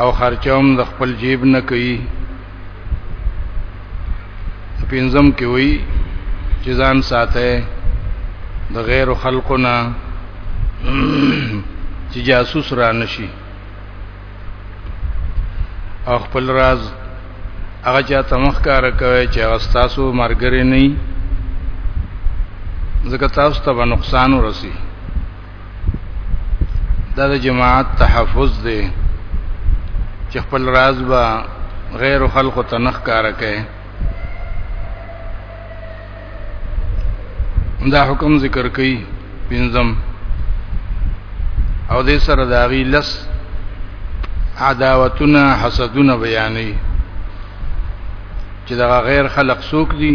او خرچوم د خپل جیب نه کوي پینځم کې وی چې ځان ساته د غیر خلقنا چې جاسوس را نشي او خپل راز هغه چا تمخ کار کوي چې هغه تاسو مرګري نه ځکه تاسو ته نقصان ورسي دا د جماعت تحفظ دی چې خپل راز به غیر خلق ته نخ کار کوي دا حکم ذکر کوي پنځم او دې سره دا غي لس عداوتونه حسدونه بیانې چې دا غیر خلق سوق دي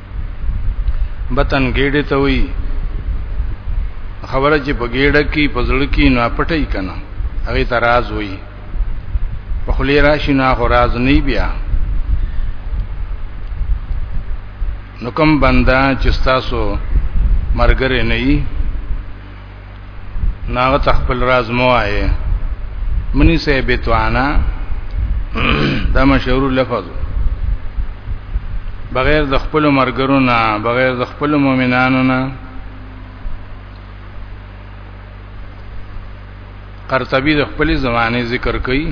بطن ګیډه ته وی خبره چې په ګیډه کې په زړه کې نه پټي کنه هغه ته راز وی په خلی راشي نه خو راز نه بیا نو کوم بندا چې تاسو مرګره نه ناغه تخپل راز مو آئے منی سے بیتوانا دا مشهور لفظ بغیر د خپل مرګرو نه بغیر د خپل مؤمنانو نه قرطبی د خپل زمانه ذکر کوي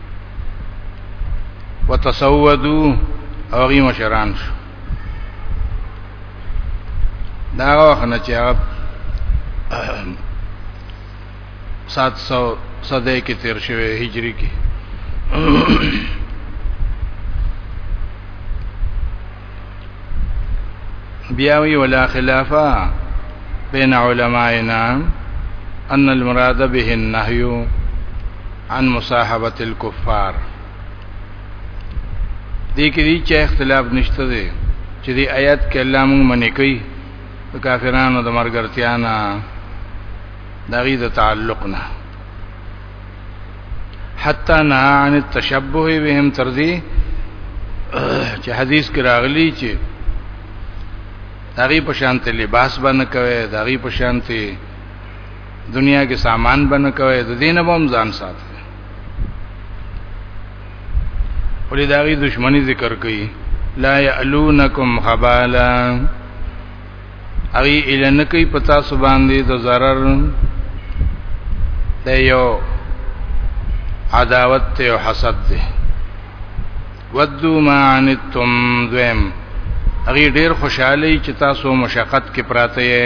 وتسودو او غي مشران شو دا وخت نه چې هغه 700 صدې کې تیر شوی هجری کې بیا وی ولا خلافا بین علماءنا ان المراد به النهي عن مصاحبه الكفار دې کې دې چې اختلاف نشته دی چې دې آیات کې الله موږ منې کوي د کافرانو د مرګرتیا نه دغې د تعلق نه حتا نه عن التشبه بهم تر دې چې حدیث کې راغلی چې داغي په شانته لباس باندې کوي داغي په شانته دنیا کې سامان باندې کوي د دینه بم ځان ساتي ولې داغي دشمنی ذکر کوي لا یعلونکم خبالا هغه اله نه کوي په تاسو باندې د zarar د یو عداوت ته او حسد دی ودو ما عنتم ذم هغه ډیر خوشاله چې تاسو مشقت کې پراته یې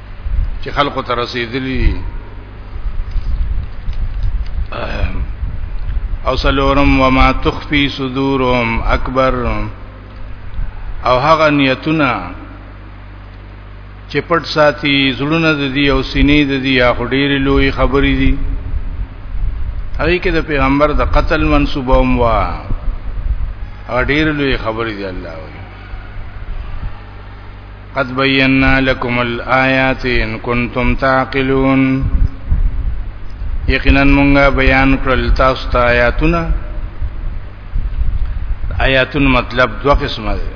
چې خلکو ته رسیدلی دي او سلورم وما تخفي صدورهم اکبر او هغه نیتونه چې پټ ساتي زړونه د دې او سینې د دې یا خډيري لوی خبرې دي هغه کې د پیغمبر د قتل منسوبه هم وا هغه ډېر لوی خبرې دي الله وایي قد بينا لكم الآيات إن كنتم تعقلون یقینا مونږه بیان کړل تاسو ته آیاتونه آیاتون مطلب دو قسمه ده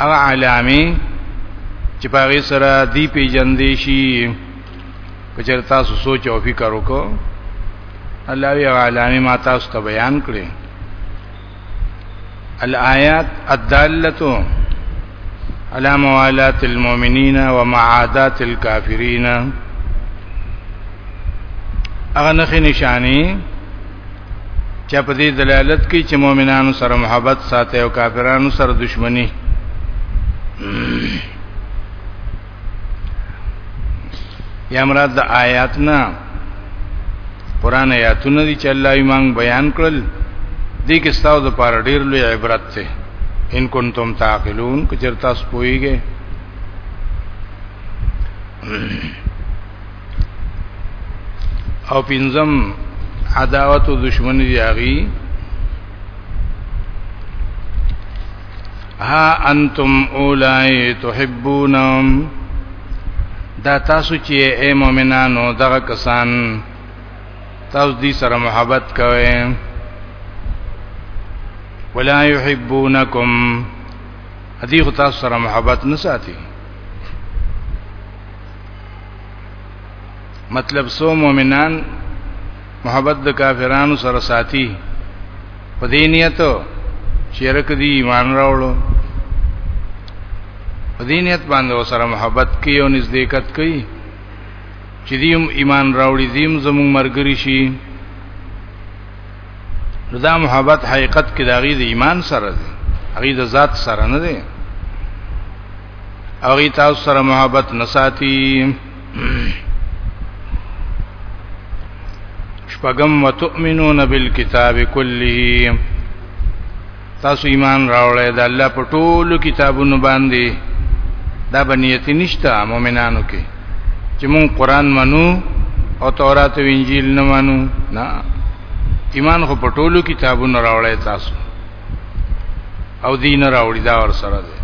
هغه علامه چې پاره سره دی پیجندې شي کچر تاسو سوچ او فکر وکړو الله وی علامه ما تاسو ته بیان کړې الآيات الدالة على موالاة المؤمنين ومعاداة الكافرين اغه نخې نشانی چې په دې دلالت کوي چې مؤمنانو سره محبت ساتي او کافرانو سره دښمني یا مراد د آیات نه قران آیاتونه دي چې الله یې مونږ بیان کړل دې کې ستاسو د پاره ډېر لوی عبرت ده ان کنتم تعقلون که چېرته تاسو پوهیږئ او پنځم عداوت او دشمنی دی هغه ها انتم اولای تحبونهم دا تاسو چې اے مؤمنانو دغه کسان تاسو دې سره محبت کوئ ولا يحبونکم هدي خو تاسو سره محبت نه ساتي مطلب سو مؤمنان محبت د کافرانو سره ساتي په دې نیت شرک دی ایمان راوړو په دې نیت باندې سره محبت کوي او نزدېکت کوي چې دیم ایمان راوړي دیم زموږ مرګري شي دا محبت حقیقت کې داغي د ایمان سره دی هغه د ذات سره نه دی هغه تاسو سره محبت نساتی شپغم وتؤمنون بالکتاب کله تاسو ایمان راوړی د الله په ټولو کتابونو باندې دا بنیت نشته مؤمنانو کې چې مون قران منو او تورات او انجیل نه منو نه ایمان خو په ټولو کتابونو راوړی تاسو او دین راوړی دا ور سره ده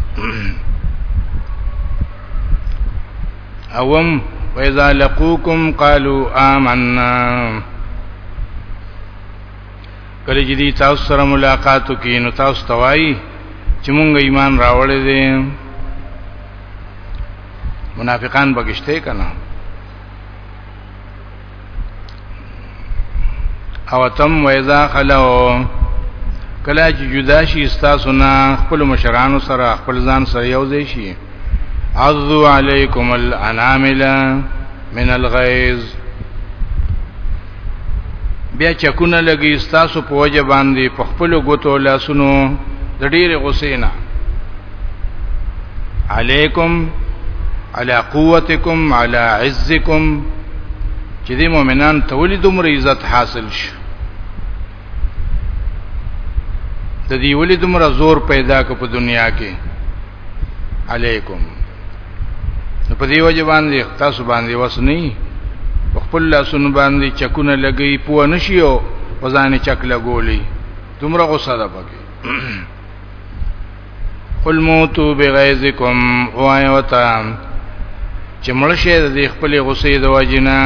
اوم واذا لقوکم قالوا آمنا کله چې دې تاسو سره ملاقات وکړي نو تاسو توای چې مونږ ایمان راوړې دي منافقان بغشته کنا او تم ویزا خلو کله چې جدا شي تاسو نه خپل مشرانو سره خپل ځان سره یو ځای شي عضو علیکم الانامل من الغیظ بیا چکونه لګي تاسو په وجه باندې په خپل غوتو لاسونو د ډیره غصې نه علیکم علی قوتکم علی عزکم چې دې مؤمنان ته ولې دومره عزت حاصل شو د دې ولې دومره زور پیدا کو په دنیا کې علیکم په دې وجه باندې تاسو باندې وسنی خپل لاسونه باندې چکونه لګی پوه نشیو وزانه چک لګولی دومره غوسه ده پکې قل موتو بغیظکم وای وتا چې ملشه د خپل غصې د واجینا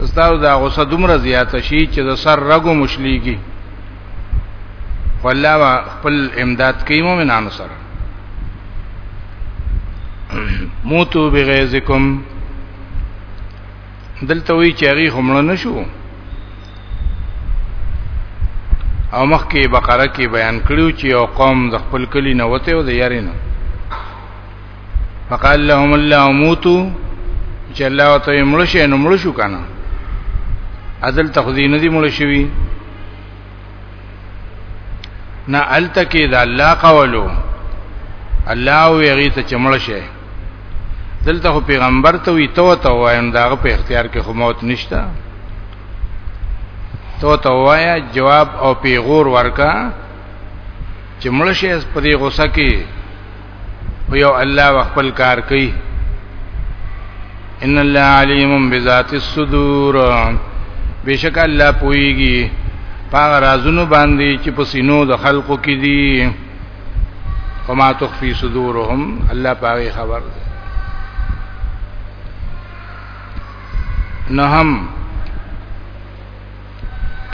استاو دا غصه دومره زیاته شي چې د سر رګو مشلیږي والله وا خپل امداد کوي مؤمنانو سره موتو بغیظکم دلته وی چې هغه همړ نه شو او مخکې بقره کې بیان کړیو چې یو قوم د خپل کلی نه وته او د یاري نه فقال لهم الله موتو چې الله ته مړ شي نو مړ شو کنه عدل تخذین دي مړ شوی نه الته کې د الله قولو الله ویری ته چمړ شه دلته خو پیغمبر ته وی تو ته وایم داغه په اختیار کې خو موت نشته تو ته وایا جواب او پیغور ورکا چې مړ شي په دې غوسه کې او یو الله وخپل کار کوي ان الله علیم بذات الصدور بشک الله پويږي پاغه رازونو باندې چې په سینو د خلقو کې دي وما تخفي صدورهم الله پاغه خبر ده نهم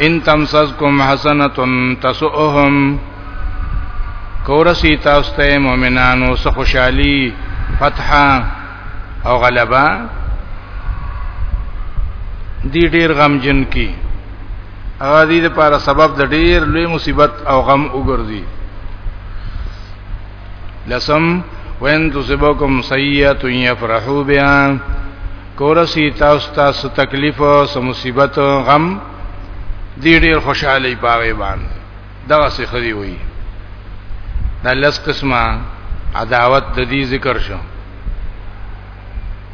ان تمسسکم حسنه تسؤهم کورسی تاسو ته مؤمنانو سه خوشحالي فتح او غلبا دی ډیر غم جن کی هغه دې لپاره سبب د ډیر لوی مصیبت او غم وګرځي لسم وین تصبکم سیئه یفرحوا بها کورسی تاسو تاسو تکلیف او مصیبت غم دی ډیر خوشاله پاوي باندې دغه څه خدي وي دا لس قسمه عداوت د دې ذکر شو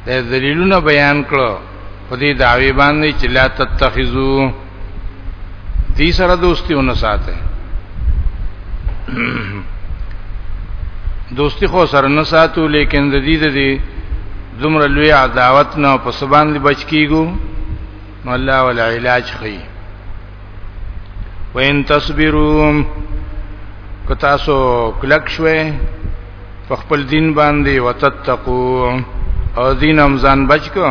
د دلیلونو بیان کړو په دې دعوی باندې چې لا تتخذو دې سره دوستي ونه ساته دوستی خو سره نه ساتو لیکن د دې د دې زمره لوی عداوت نه په سبان دی بچ کیګو نو الله ول علاج خي وان تصبروا کتا سو کلک شوه په خپل دین باندې وتتقو او دین هم ځان بچ کو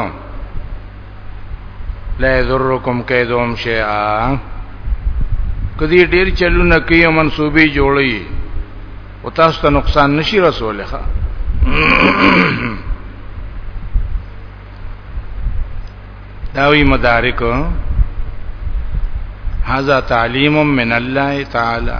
لا یذرکم کیدهم شیئا کدی ډیر چلونه کوي منسوبي جوړي او تاسو ته نقصان نشي رسوله داوی مدارک هذا تعلیم من الله تعالی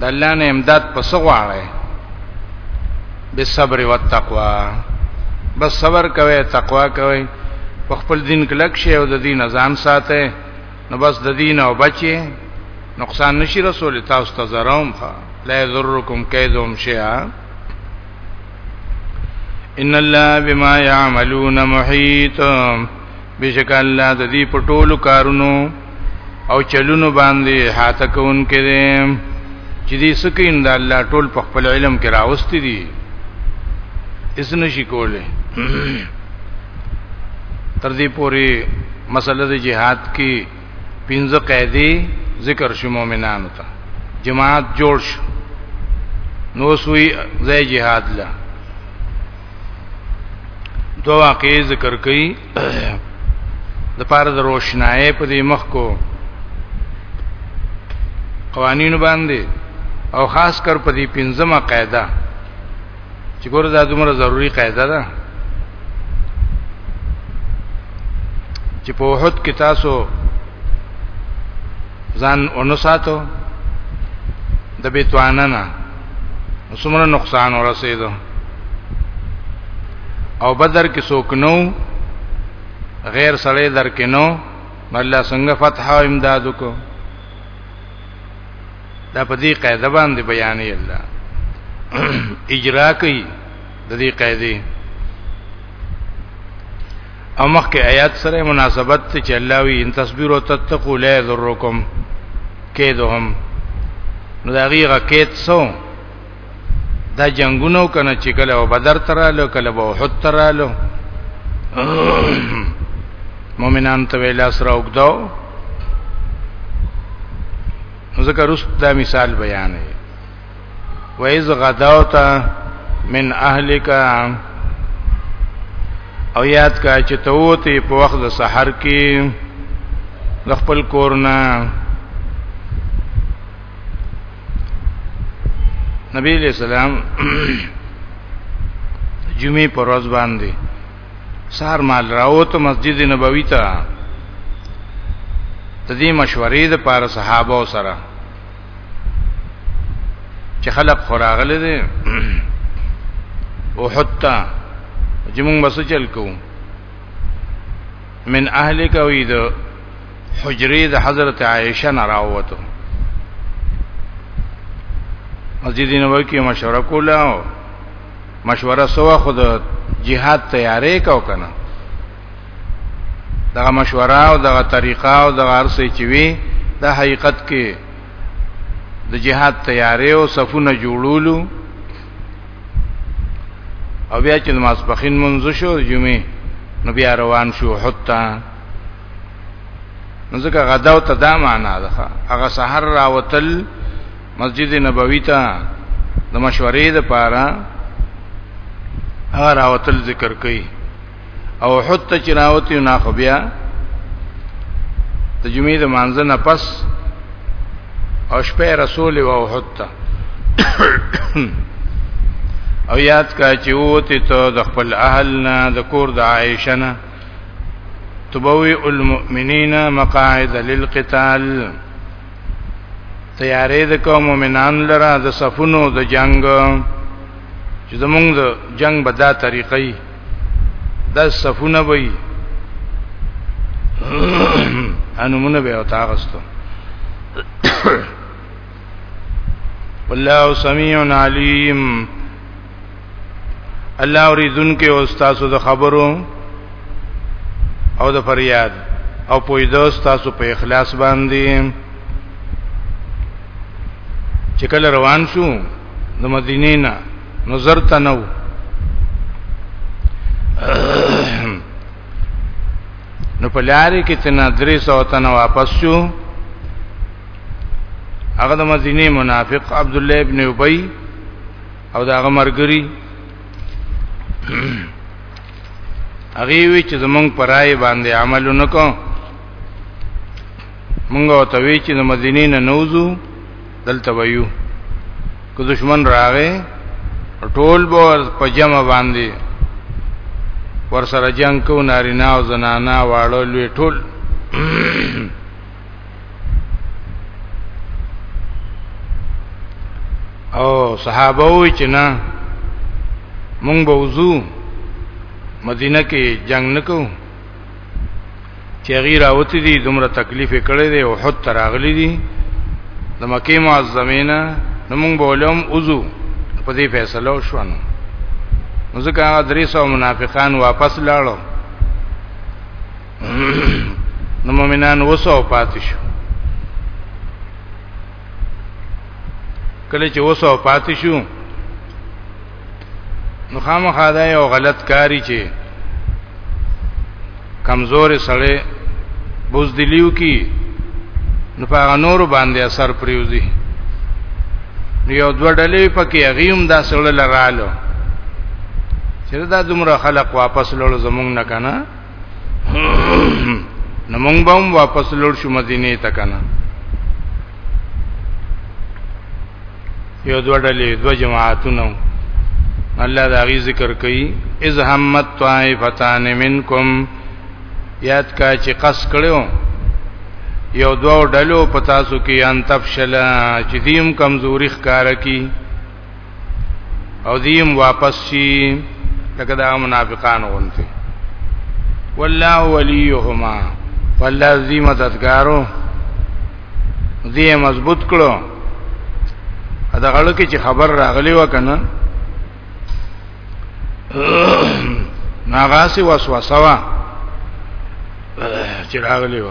د الله نه امداد پس غواړي به صبر او تقوا بس صبر کوي تقوا کوي په خپل دین کلک شي او د دین ازان ساته نو بس د دین او بچي نقصان نشي رسول تاسو ته زروم فا لا یذرکم کیدهم شیئا ان الله بما يعملون محيط بشک الله د دې په ټولو کارونو او چلونو باندې هاته کون کړي چې دې سکین د الله ټول په خپل علم کې راوستي دي اس نشي کوله تر دې پوري مسله د جهاد کې پنځه قاعده ذکر شو مؤمنانو ته جماعت جوړ شو نو سوی زې جهاد لا دو واقعي ذکر کړي د پاره د روشنای په دې مخ کو قوانین باندې او خاص کر په دې پنځمه قاعده چې ګوره دا دومره ضروری قاعده ده چې په وحد کې تاسو ځان اونساتو د بیتوانه نه څومره نقصان ورسېدو او بدر کې څوک نو غیر سړی در کې نو الله څنګه فتح او امداد وکړو دا په دې قاعده باندې بیانې الله اجرا کوي د دې قاعده او مخکې آیات سره مناسبت ته چې الله وی ان تصبر او تتقو لا یضرکم کیدهم نو دا غیغه کید سو دا جنگونو کنه چې کله او بدر تراله کله به احد تراله مؤمنان ته ویلا سره وګداو ذکر است دا مثال بیان ہے وَإِذْ غَدَوْتَ مِنْ أَهْلِكَ او یاد کا چې ته وته په وخت د سحر کې د خپل کورنا نبی علیہ السلام جمعې پر ورځ باندې سار مال راوته مسجد نبوي ته د دې مشورې د پار صحابه سره چې خلق خوراغله دي او حتی جمعون بس چل کوو من اهل کوي د حجرې د حضرت عائشه نه راووتو مسجد نبوي کې مشوره کوله مشوره سوا خود جهاد تیارې کو کنه دغه مشوره او دغه طریقه او دغه ارسې چې وی د حقیقت کې د جهاد تیارې او صفونه جوړولو او بیا چې ماسپخین منځ شو جمعې نو بیا روان شو حتا نو ځکه غدا او تدا معنا ده هغه سحر راوتل مسجد نبوي ته د مشورې لپاره هغه راوتل ذکر کوي او احد ته چې راوتی نه خو بیا د جمعې د مانځه نه پس او شپه رسول او احد ته او یاد کا چې وته ته د خپل اهل نه د کور د عائشه نه تبوی المؤمنین مقاعد للقتال تیارې د کوم مؤمنان لره د صفونو د جنگ چې زمونږ د جنگ بدا طریقې د صفونه وي انمونه به او تاغستو والله سميع عليم الله اوریدن کې او تاسو د خبرو او د فریاد او پویدو تاسو په اخلاص باندې چې کله روان شو د مدینې نه نظر ته نو نو په لارې کې تنه درې سو تنه واپس شو هغه د مدینه منافق عبد الله ابن ابي او دا هغه مرګري هغه وی چې زمونږ پرای باندې عمل نکو مونږ او توی چې د مدینې نه نوځو دلته وایو که دشمن راغې ټول به په جمع باندې ور سره جنگ کو نارینا او زنانا واړو لوی ټول او صحابه وی چې نه مونږ به وضو مدینه کې جنگ نکو چې غیر اوتی دي دومره تکلیف کړي دي او حد تراغلي دي د مکه معظمه نه نمون بولم عضو په دې فیصله وشونه نو ځکه هغه درې سو منافقان واپس لاړو نو مؤمنان وسو پاتې شو کله چې وسو پاتې شو نو خامخا دا یو غلط کاری چې کمزور سړی بوزدلیو کی نو په نور باندې اثر پریوزی نو یو دوه ډلې پکې غیم دا سړی لرالو چې دا دومره خلق واپس لړ زمونږ نه کنه نو مونږ به هم واپس لور شو مدینه ته کنه یو دوه ډلې دوه جماعتونه الله دا غي ذکر کوي اذ همت طائفتان منکم یاد کا چې قص کړو یو دوه ډلو پتا سو کې ان تفشل چې دیم کمزوري ښکار کی او دیم واپس شي لکه دا منافقان غونته والله وليهما والله ذی مددگارو دې مضبوط کړو دا غړو کې چې خبر راغلی وکنه ناغاسی وسوسه وا چې راغلی و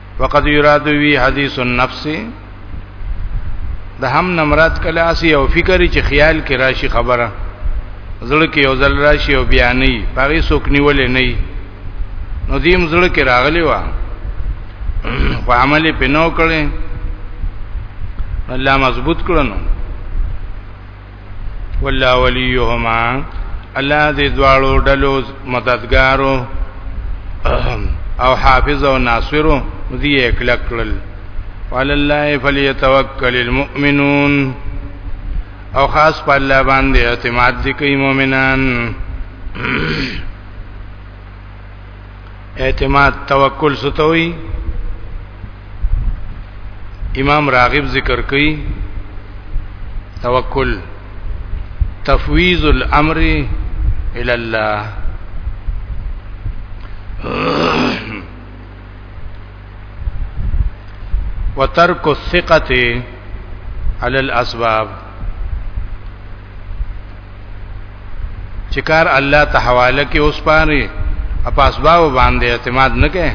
وقد يراد وی حدیث النفس د هم نمرات کله اسی او فکر چې خیال کې راشي خبره زړه کې یو ځل راشي او بیا نه پاره سوک نیولې نه نو دیم زړه کې راغلی و خو عمل په نو کړي الله مضبوط کړنو والله وليهما الله دې دواړو ډلو مددګارو او حافظ او ناصر دې اکلک کړل وعلى الله فليتوكل المؤمنون او خاص په الله باندې اعتماد دي کوي مؤمنان اعتماد توکل ستوي امام راغب ذکر کوي توکل تفویض الامر الى الله وترك الثقه على الاسباب چې کار الله ته حواله کې اوس پاره په اسباب باندې اعتماد نه کوي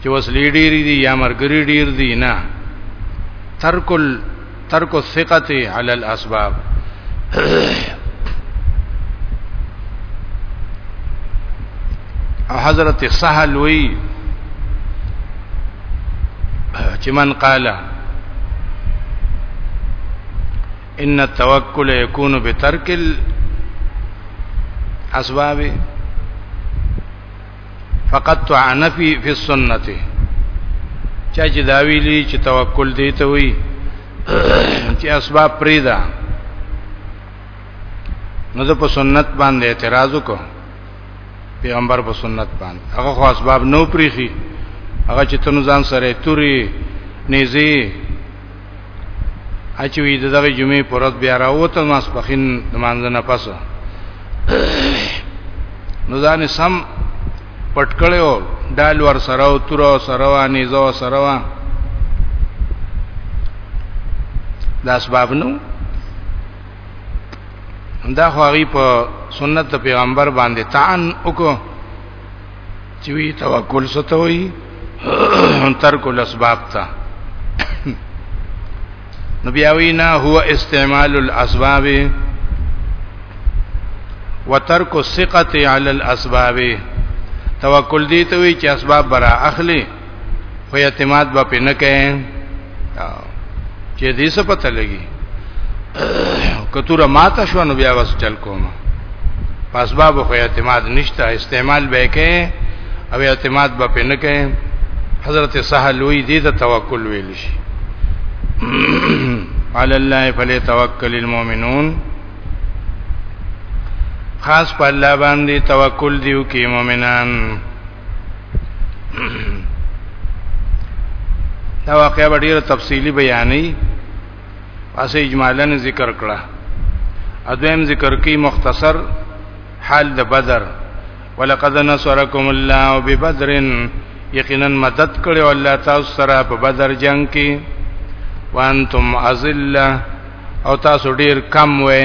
چې اوس لیډر دي یا مرګري ډیر دي نه ترکل ترک الثقه علی الاسباب او حضرت سهل وی چې من قال ان التوکل یکون بترک الاسباب فقط تعنفی فی السنه چا چې دا ویلي چې توکل دی ته وي چې اسباب پریدا نو زه په سنت باندې اعتراض وکم پیغمبر په سنت باندې هغه خو اسباب نو پریخي هغه چې تنو ځان سره توري نيزي اچوي د دغه جمعې پرد بیا راوته ما سپخین د مانځ نه پس نو ځان سم پټ کړو ډال ور سره او تر سره وانی زو سره وا دا اسباب نو دا خو غي په سنت پیغمبر باندې تان وکړو چې وی توکل ستوي ترک الاسباب تا نبیاوینا هو استعمال الاسباب وترک الثقه علی الاسباب توکل دی ته وی چې اسباب برا اخلي خو اعتماد به په نه کوي چې دې څه پته لګي کتوره ماته شو نو بیا وس چل کوم پاسباب خو اعتماد نشته استعمال به کوي او اعتماد به په نه کوي حضرت سهل وی دې ته توکل ویل شي علی الله فلیتوکل المؤمنون خاص په الله باندې توکل دیو کې مؤمنان دا واقعا به ډیره تفصیلی بیانې اسه اجمالاً ذکر کړه اذن ذکر کی مختصر حال د بدر ولقد نصرکم الله ببدر یقینا مدد کړو الله تاسو سره په بدر جنگ کې وانتم ازله او تاسو ډیر کم وئ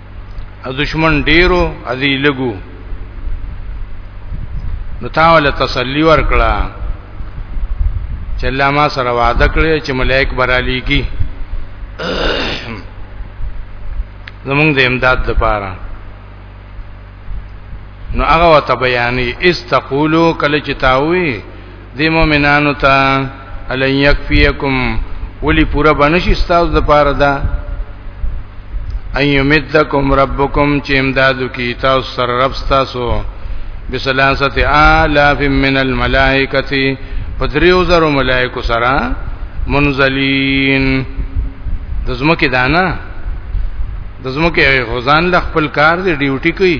از دشمن ډیرو ازي لګو نو تاول تسلی ورکړه چې الله ما سره وعده کړې چې ملائک برالیږي زمونږ د امداد لپاره نو هغه وت بیانې استقولو کله چې تاوي دی مومنانو ته الین یکفیکم ولی پورا بنشي تاسو د پاره دا ایمدکم ربکم چې امدادو کی تاسو سره رب تاسو بسلاسه آلاف من الملائکتی پدریو زرو ملائکو سره منزلین د زمکه دانا د زمکه غزان لخ خپل کار دی ډیوټي کوي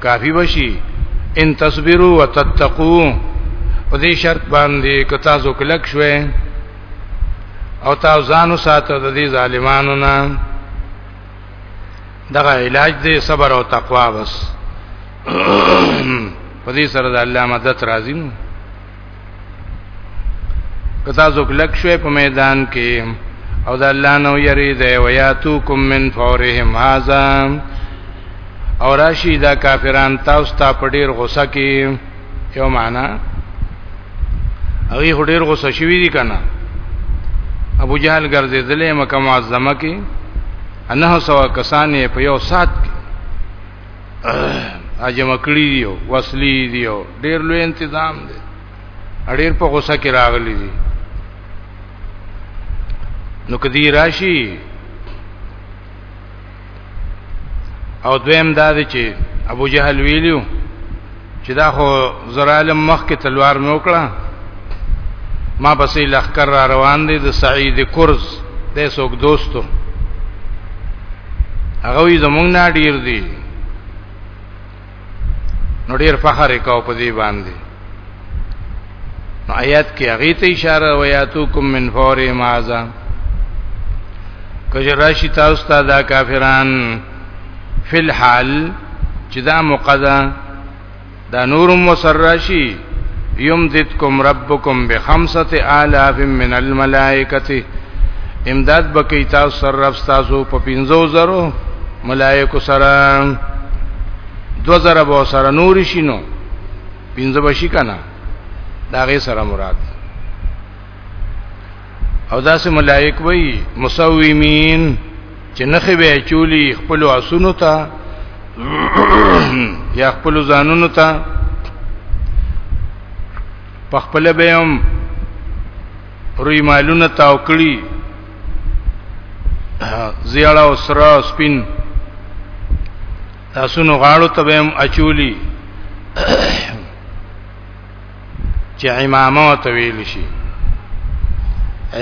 کافی بشي ان تصبروا وتتقوا په دې شرط باندې که تاسو کلک شوي او تاسو ځان ساتو د دې ظالمانو نه دغه علاج دې صبر او تقوا بس په دې سره د الله مدد راځي نو کتا زو کلک شوې په میدان کې او د الله نو یری دی و یاتوکم من فورهم هاذا او راشی دا کافران تاسو ته په ډیر غوسه کې یو معنا هغه ډیر غوسه شوی دی کنه ابو جهل ګرځیدلې مکه معظمه کې انه سو کسانې په یو سات کې اجم کړی دی وسلی دی ډیر لوی تنظیم دی ډیر په غوسه کې راغلی دی نو کدی راشي او دویم دا دی چې ابو جهل ویلو چې دا خو زرالم مخ کې تلوار مې وکړه ما پسې لخر را روان دي د سعید کرز د څوک دوستو هغه وی زمونږ نه ډیر دي نو ډیر فخر وکاو په دې باندې نو آیات کې هغه ته اشاره ویاتوکم من فور مازه کجراشی تاسو ته دا کافران فی الحال چې دا مقدا دا نور مسرشی یمددکم ربکم بخمسه آلاف من الملائکه امداد بکی تاسو سر رب تاسو په 15000 ملائکه سره 2000 به سره نور شینو 15 بشی کنه دا غي سره مراد او داسې ملائک وي مسومین چې نخې به چولی خپل اسونو ته یا خپل ځانونو ته په خپل به هم روی مالونه تاو کړی زیړه او سره سپین تاسو نو غاړو ته به هم اچولی چې امامه ته ویل شي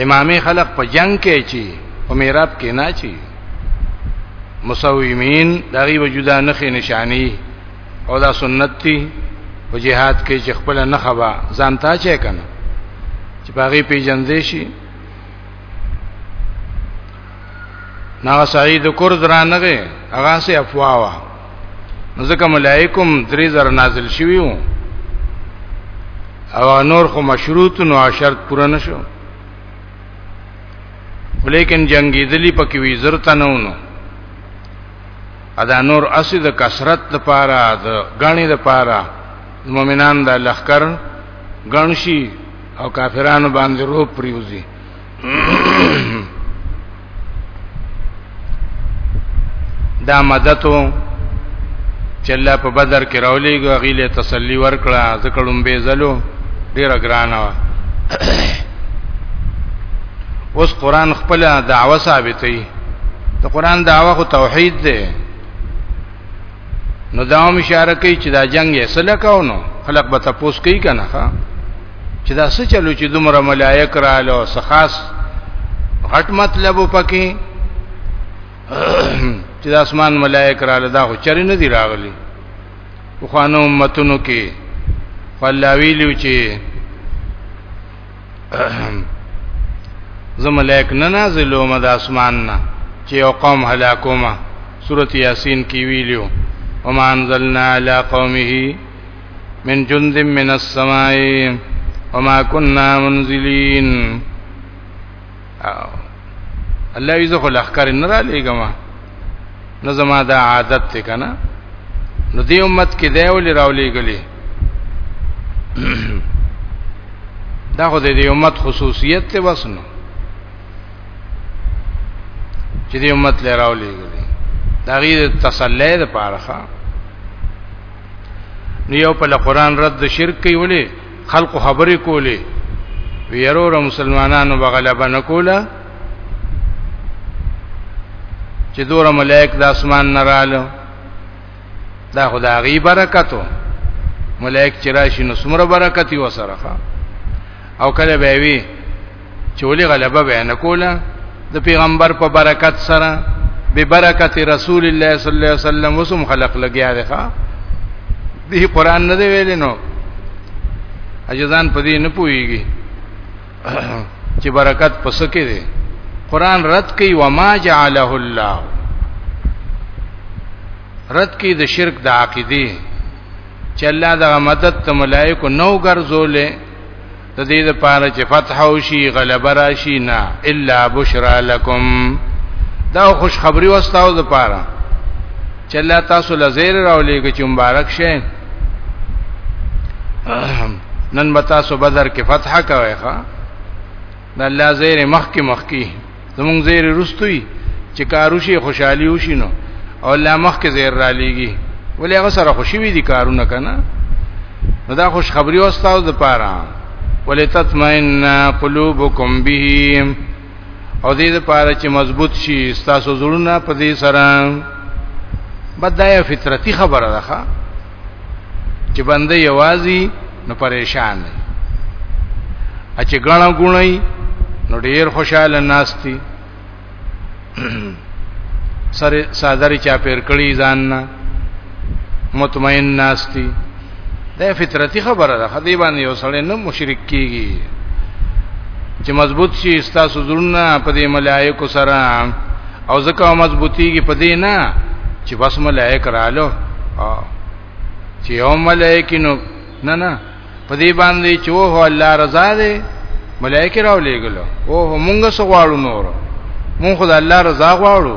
امامي خلق په جنگ کې چی او میراب کې نه چی مسویمین دغه وجوده نخې نشانی او دا سنت دی او جهاد کې چې خپل نه خبا ځان تا چې کنه چې باغې پیجندې شي نا سعید کرد رانغه هغه سه افواوا نو ځکه ملائکم درې زر نازل شوی وو او نور خو مشروط نو شرط پوره نشو ولیکن جنگی دلی پکې وی زرت نه ونو ادا نور اسی د کثرت د پاره د غنی د پاره مؤمنان د لخر غنشي او کافرانو باندې روپ پریوزي دا مدتو چې الله په بدر کې راولېږي غیله تسلی ورکړه ذکر لوم به زلو ډیر ګرانه اوس قران خپل دعوه ثابتې ته قران دعوه خو توحید ده نو دا هم اشاره کوي چې دا جنگ یې سلکاو نو خلق به تاسو کوي کنه ها چې دا څه چلو چې دومره ملائک رالو څه خاص غټ مطلب پکې چې د اسمان ملائک رااله دا خو چرې نه دی راغلی په خوانو امتونو کې فالله ویلو چې زه ملائک نه نازلوم د اسمان نه چې یو قوم هلاکومه سورۃ یاسین کې ویلو وما انزلنا علی قومه من جند من السماء وما كنا منزلين الله یې زه لخر نه را لېګم نو زما دا عادت ته کنه نو دې امت کې دی ولې راولې غلې دا خو دې امت خصوصیت ته وسنو چې دې امت لراولې غلې دا غیر تسلی ده پارخه نو یو په قرآن رد شرک کوي ولې خلق خبرې کولې ویرور مسلمانانو بغلبه نکولا چې دوره ملائک د اسمان نه رااله دا خدای غي برکتو ملائک چې راشي نو څومره برکت یې وسره او کله به وي چې ولې غلبه به نه کوله د پیغمبر په برکت سره به برکت رسول الله صلی الله علیه وسلم وسم خلق لګیا دی ښا دی قران نه دی ویل نو اجزان په دې نه پويږي چې برکت پس کې دی قران رد کوي وما جعله الله رد کوي د شرک د عقیده چې الله د مدد ته ملائکه نو ګرځولې د دې لپاره چې فتح او شي غلبه راشي نه الا بشرا لكم دا خوشخبری واستاو د پاره چې الله تاسو لزیر راولېږي چې مبارک شئ نن به تاسو بدر کې فتح کوي ښا د الله زیر مخ کې مخ کې زمونږ زیر رستوي چې کارو شي خوشحالي وشي نو او الله مخ کې زیر را لېږي ولې هغه سره خوشي وي دي کارونه کنه نو دا خوش خبری واستاو د پاره ولې تطمئن قلوبکم به او دې د پاره چې مضبوط شي تاسو زړونه په دې سره بدایه فطرتي خبره ده چې بنده یوازي نو پریشان دی اچې غاڼه ګونای نو ډیر خوشاله ناشتي سره سادری چا پیر کړی ځان نه مطمئن ناشتي دا فطرتي خبره ده خدای باندې یو سړی نه مشرک کیږي چې مضبوط شي استاسو زړه په دې ملائکه سره او ځکه مضبوطیږي په دې نه چې بس ملائک رالو چې یو ملائک نو نه نه په دې باندې چې وو الله رضا دی ملائک راو لېګلو او مونږ سو غواړو نور مونږ خدای الله رضا غواړو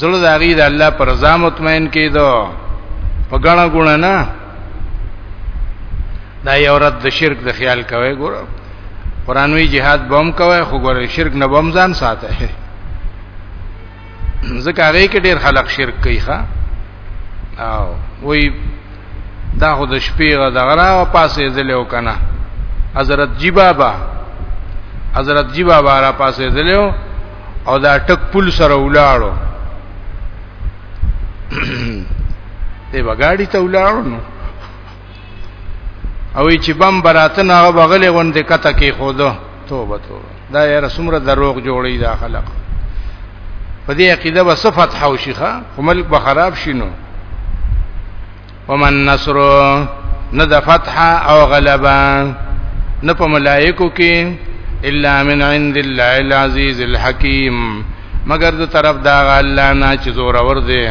زړه د هغه د الله پر رضا مطمئن کېدو په ګڼه ګونه نه دا یو رد د شرک د خیال کوي ګور قران وی jihad بم کوي خو ګور شرک نه بم ځان ساته ځکه هغه کې ډیر خلک شرک کوي ښا او وی دا خو د شپې غ د غرا او پاسې ځلو کنه حضرت جی بابا حضرت جی بابا را پاسې ځلو او دا ټک پل سره ولاړو دی بغاړي ته ولاړ نو او چې بم براتن هغه بغلې غوندې کته کې خودو توبه توبه دا یې رسومره دروغ جوړی دا خلق په دې عقیده به صفات حوشيخه خو ملک به خراب شینو ومن نصر نه د فتح او غلبا نه په ملائکو کې الا من عند الله العزيز الحكيم مگر د طرف دا الله نه چې زور اور دی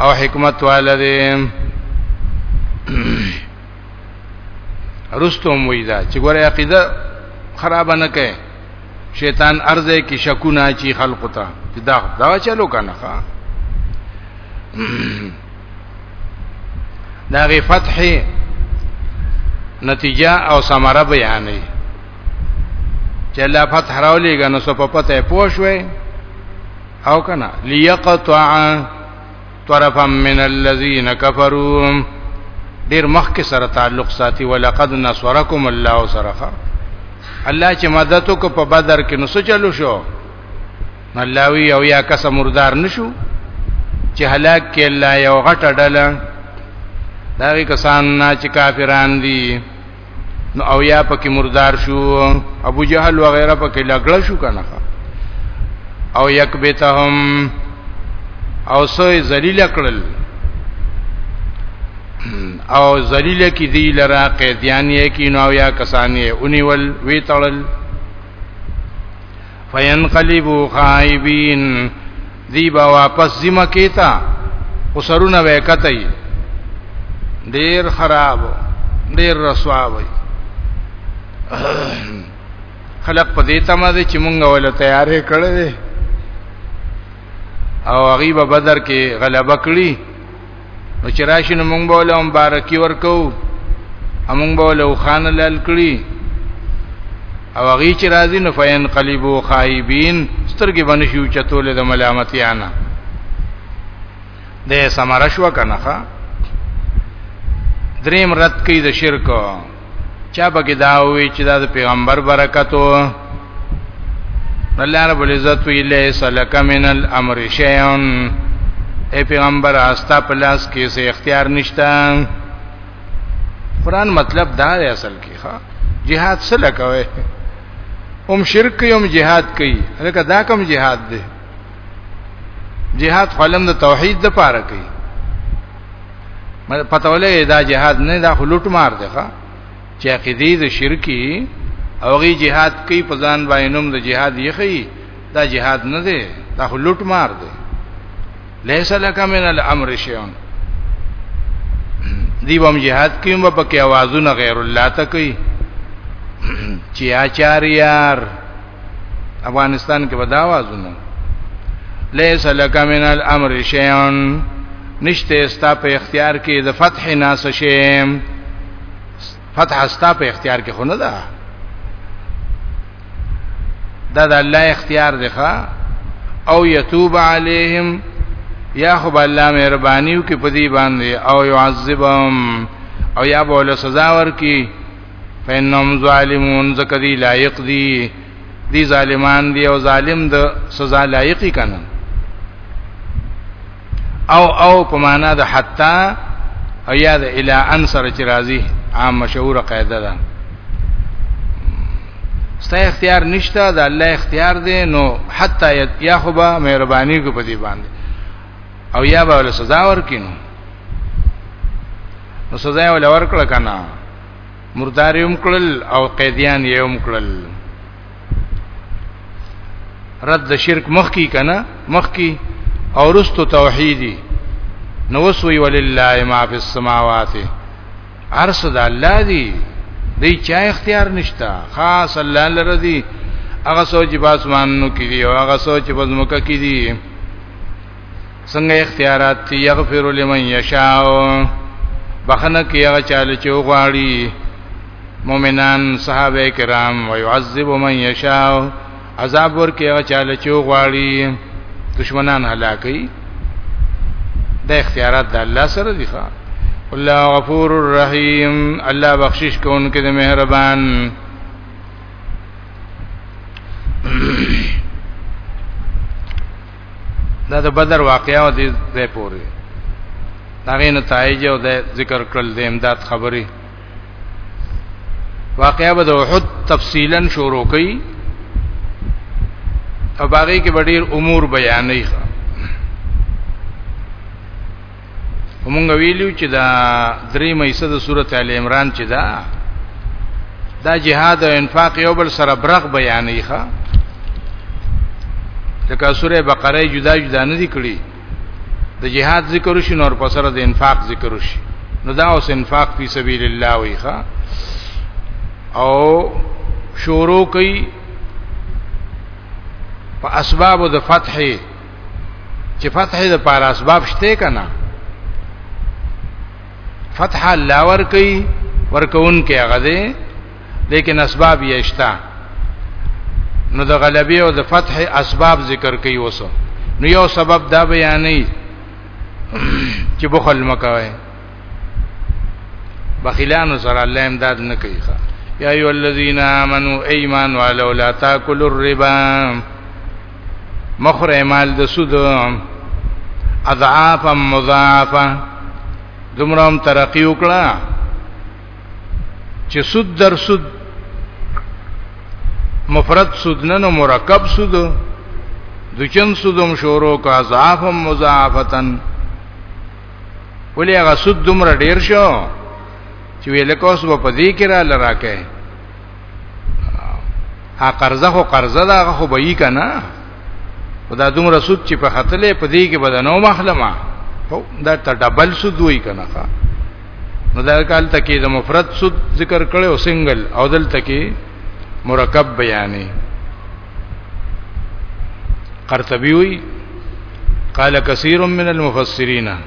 او حکمت والده رستم وی دا چې ګوره عقیده خراب نه کړي شیطان ارزه کې شکونه چی خلق ته چې دا دا چلو کنه دا غي فتح نتیجه او ثمره بیانې چې الله فتح راولې غنو سو په پته پوښوي او کنا ليقطع طرفا من الذين كفروا ډیر مخ کې سره تعلق ساتي ولقد نصرکم الله سرخه الله چې مدد وکړ په بدر کې نو څه چلو شو الله وی او یا کس مردار نشو چې هلاک کې الله یو غټه ډله دا وی کسان نه چې کافران دي نو او یا پکې مردار شو ابو جهل وغیرہ پکې لګړ شو کنه او یکبتهم او سوی ذلیل کړل او ذلیل کی دی لرا قیدیانی کی نو یا کسانی اونیول وی تړل فینقلبو خائبین دی با واپس زمه کیتا او سرونه وکتای ډیر خراب ډیر رسوا وای خلق په دې تمه دي چې مونږ ولا تیارې کړې دي او غیب بدر کې غلبه کړی نو چې راشي نو مونږ به له مبارکي ورکو امونږ به له خان لال کړی او هغه چې راځي نو فین قلبو خایبین سترګې باندې شو چتولې د ملامتیانا د سمرش وکنه دریم رد کوي د شرک چا پکې دا وی چې دا د پیغمبر برکتو الله رب العزت وی له سلک من الامر شیئن اے پیغمبر استا پلاس کې سه اختیار نشتا قران مطلب دا دی اصل کې ها jihad سره کوي هم شرک کوي هم jihad کوي لکه دا کوم jihad دی jihad خلم د توحید د پاره کوي مله پته ولې دا جهاد نه دا خلوټ مار دی ښا چې عقیده د شرکی او غي جهاد کوي په ځان باندې نوم د جهاد یخی دا جهاد نه دی دا خلوټ مار دی لیس لک من الامر شیون دی بم جهاد کوي په پکې आवाजونه غیر الله ته کوي چې اچار یار افغانستان کې بداوازونه ليس لك من الامر شيء نشته استا په اختیار کې د فتح ناس شي فتح استا په اختیار کې خو نه ده دا د الله اختیار دی ښا او یتوب علیهم یا خو الله مهربانیو کې پدی باندې او يعذبهم او یا بوله سزا ورکی فینهم ظالمون زکدی لایق دی دی ظالمان دی او ظالم د سزا لایق کنا او او په معنا د حتا او یا د الی ان سره چې راځي عام مشهور قاعده ده ستا اختیار نشته د الله اختیار دی نو حتا یا خو به مهرباني کو په دې باندې او یا به له سزا ورکینو نو سزا یې ولور کړ کنه مردار یې کړل او قیدیان یې هم کړل رد د شرک مخ کی کنه مخ کی او رستو توحیدی نو وسوی ولله ما فی السماوات ارس د الله دی دی چا اختیار نشتا خاص الله لره دی هغه سوچ په اسمانونو کې دی او هغه سوچ په ځمکه کې دی څنګه اختیارات تی یغفر لمن یشاء بخنه کې هغه چاله چې وغواړي مؤمنان صحابه کرام ويعذب من یشاء عذاب ورکې هغه چاله چې وغواړي دشمنان هلاکي د اختیارات د الله سره دي ښا الله غفور الرحیم الله بخشش کوونکی د مهربان دا د بدر واقعا او دې ځای پورې داغه نتایج او د ذکر کړل د امداد خبرې واقعا به د احد تفصیلا شروع کړي او باغې کې ډېر امور بیانې ښه ومونږ ویلو چې دا درې مېسه د سورته ال عمران چې دا دا جهاد او انفاق یو بل سره برغ بیانې ښه لکه سوره بقره جدا جدا نه دي کړی د جهاد ذکر شي نور په سره د انفاق ذکر شي نو دا اوس انفاق فی سبیل الله وی ښا او شروع کوي په اسباب د فتح چې فتح د پاره اسباب شته کنه فتح الله ور کوي ورکون کې هغه دی لیکن اسباب یې شته نو د غلبې او د فتح اسباب ذکر کوي وسو نو یو سبب دا بیانې چې بخل مکوي بخیلانو سره الله امداد نه کوي یا ایو الذین آمنو ایمان ولو لا تاکلوا الربا مخره مال د سود اضعافا مضاعفا دومره ترقی وکړه چې سود در سود مفرد سود نه نو مرکب سود د چن سودم شورو کا اضعافم مضاعفتن ولې هغه سود دومره ډیر شو چې ویل کوس په دې کې را لراکه ها قرضه خو قرضه دا هغه خو به یې کنه خدا دوم رسول چې په خطلې په دې کې بدنو مخلمه هو دا ته ډبل سود وای کنه ښا نو دا کال تکي د مفرد سود ذکر کړي او سنگل او دل تکي مرکب بیانې قرطبي وی قال كثير من المفسرين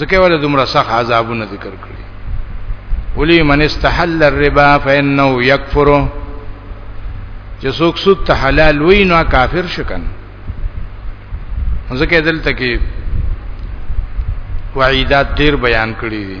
ځکه ول دومره سخت عذابونه ذکر کړی ولی من استحل الربا فانه یکفر چې څوک سود ته حلال وي نو کافر شکن ځکه دلته کې وعیدات ډیر بیان کړی دي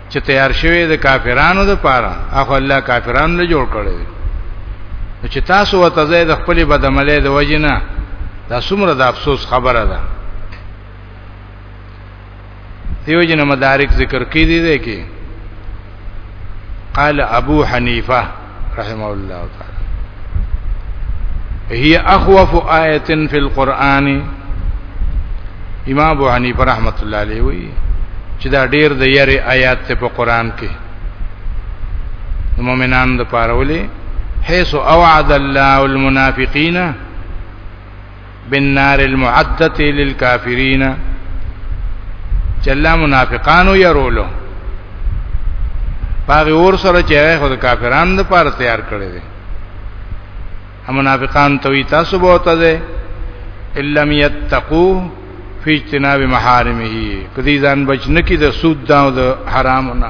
چې تیار شوی د کافرانو د پاره اخو الله کافرانو له جوړ کړی چې تاسو وته زید خپل بدعملې د وجنه دا څومره د افسوس خبره ده دیو جن مدارک ذکر کړي دي کې قال ابو حنیفه رحمه الله تعالی هي اخوف آیه فی القرآن امام ابو حنیفه رحمت الله علیه وی چې دا ډیر د یری آیات ته په قران کې د مؤمنانو د پاره ولي حيث اوعد الله المنافقین بالنار المعدت للكافرين چلا منافقانو يرولو پاغه اور سره چې هغه خود کافرانو لپاره تیار کړی دی هم منافقان توي تاسو بوته ده الا يتقو فی اجتناب محارمه کدی ځان بچنه کی د سود دا او د حرامونه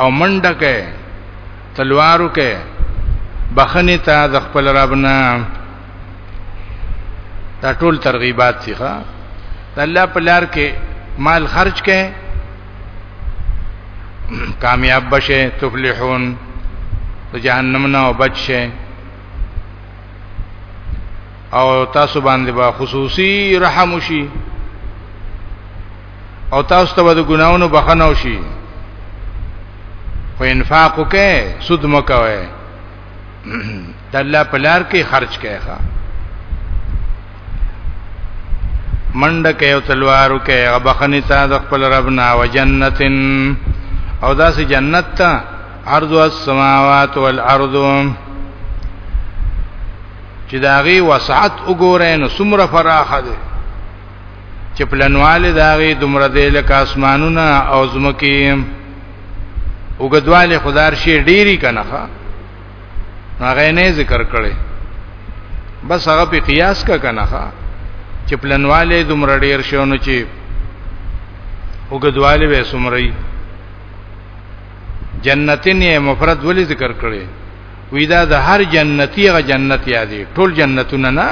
او منډه کې تلوارو کې بخنه ته د خپل ربنا دا ټول ترغیبات دي ښا د الله په لار کې مال خرج کې کامیاب بشه تفلحون تو جهنم نه بچ شي او تاسو باندې با خصوصي رحم وشي او تاسو ته د ګناونو بخنه وشي خو انفاق وکې سود مکوي د الله په لار کې خرج کړئ ښا منډه کې او تلوار کې او بخنی ته د خپل رب نا او جنتن او داسې جنت ته عرض السماوات والارض چې داغي وسعت وګورئ نو څومره فراخه ده چې پلنواله داغي دومره دی لکه اسمانونه او زمکه وګدواله خدار شي ډيري کنه هغه نه ذکر کړي بس هغه په قیاس کا کنه چې پلنواله دومره ډیر شونه چې وګدواله وې سمري جنتین یې مفرد ولی ذکر کړي وی دا د هر جنتی غ جنت یادې ټول جنتونه نه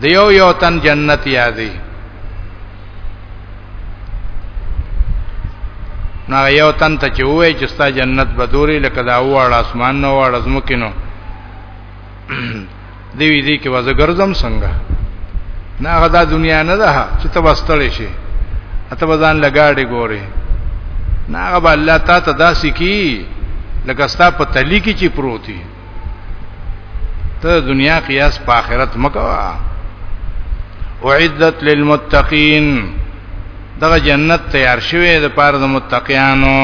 د یو یو تن جنت یادې نو یو تن ته چې وای چې ستا جنت بدوري لکه دا وړ اسمان نو وړ زمکینو دی وی دی کې وځه ګرځم څنګه نه غدا دنیا نه ده چې ته واستړې شي اته بزان لګاړي ګوري نه هغه الله تا ته داسي کی لکه ستا په تلی کې چې پروتي ته دنیا قیاس په آخرت مکوا اعدت للمتقین دغه جنت تیار شوی د پاره د متقینانو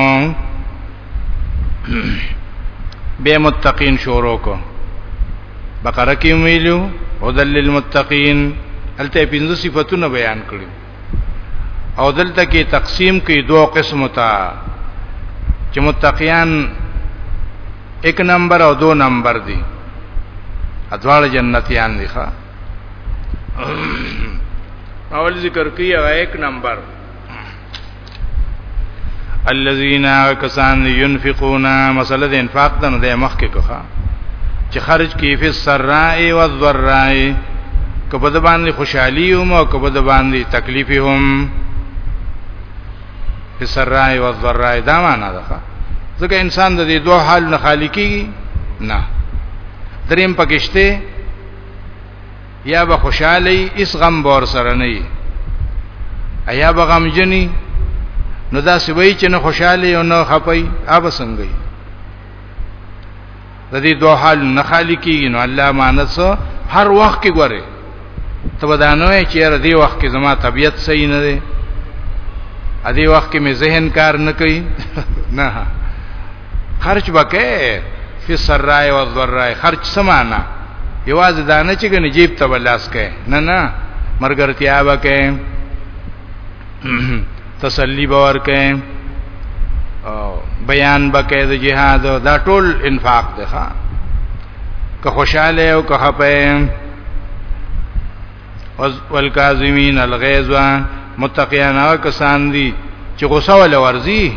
به متقین شروع کو بقره کې ویلو هدل للمتقین الته پنځه صفاتونه بیان کړو او دلته کې تقسیم کې دوه قسمه تا چې متقیان ایک نمبر او دو نمبر دي ادوال جنتیان دي ښا اول ذکر کیه ایک نمبر الذين كسان ينفقون مسله د انفاق دنه د مخ کې کوخه چې خرج کې فی السراء والضراء کبه د باندې خوشحالي هم او کبه د باندې تکلیف هم فی السراء والضراء دا معنا ده ځکه انسان د دې دوه حال نه خالقي نه دریم پکشته یا به خوشاله ایس غم بور سره نه ای ایا به غم جنی نو دا سوي چې نه خوشاله او نه خپي اوب څنګه د دې دوه حال نه خالی کیږي نو الله مانس هر وخت کې ګوره ته بدانو چې هر دې وخت کې زما طبيعت صحیح نه دی ا دې وخت کې مې ذهن کار نه کوي نه خرج وکې فی سرای او ذرای خرج سمانا یواز دانه چې ګنې جیب ته ولاس کې نه نه مرګرتیا وکې تسلی باور کې بیان بکې د جهاد دا ټول انفاق دی ښا که خوشاله او که خپه والکاظمین الغیظ متقیان هغه کسان دي چې غوسه ول ورزي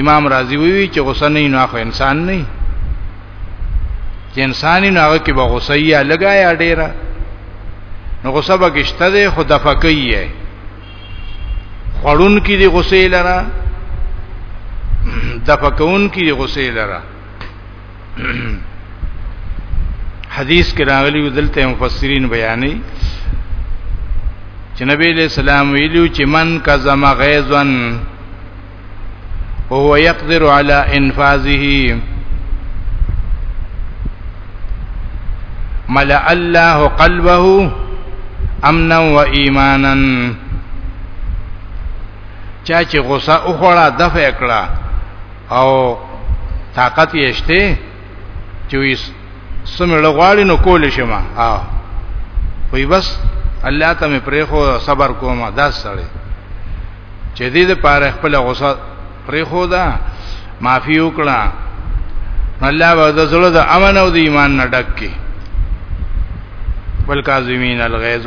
امام رازی وی چې غوسه نه نه خو انسان نه چې انسان نه هغه کې به غوسه یې لګایا ډیره نو غوسه به کشته ده خو دفقیه خړون کې دی غوسه لره دفقون کې دی غوسه لره حدیث کې راغلی دلته مفسرین بیانې چې نبی له سلام ویلو چې من کظم غیظن وهو يقدر على انفاذه ملأ الله قلبه امنا و ایمانا چا چې غصه او خړه دفع کړه او طاقت یې شته چې سمړه غواړي نو کول شي ما او وی بس الله ته مې پرې خو صبر کوم دا سره چې دې د پاره خپل غوسه پرې خو دا معافي وکړه الله به د زړه د امن او د ایمان نه ډک کی بل کاظمین الغیظ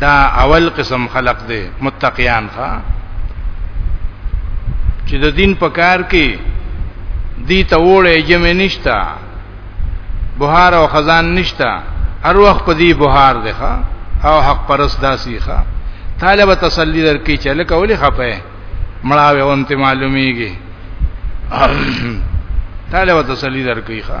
دا اول قسم خلق دی متقیان ښا چې د دین په کار کې دی ته وړې جمع نشتا بهار او خزان نشتا هر وخت په دې بهار دی ښا او حق پرس داسي ښا طالب تسلی درکې چې لکه ولې خپه مړاوې اونته معلومیږي طالب تسلی درکې ښا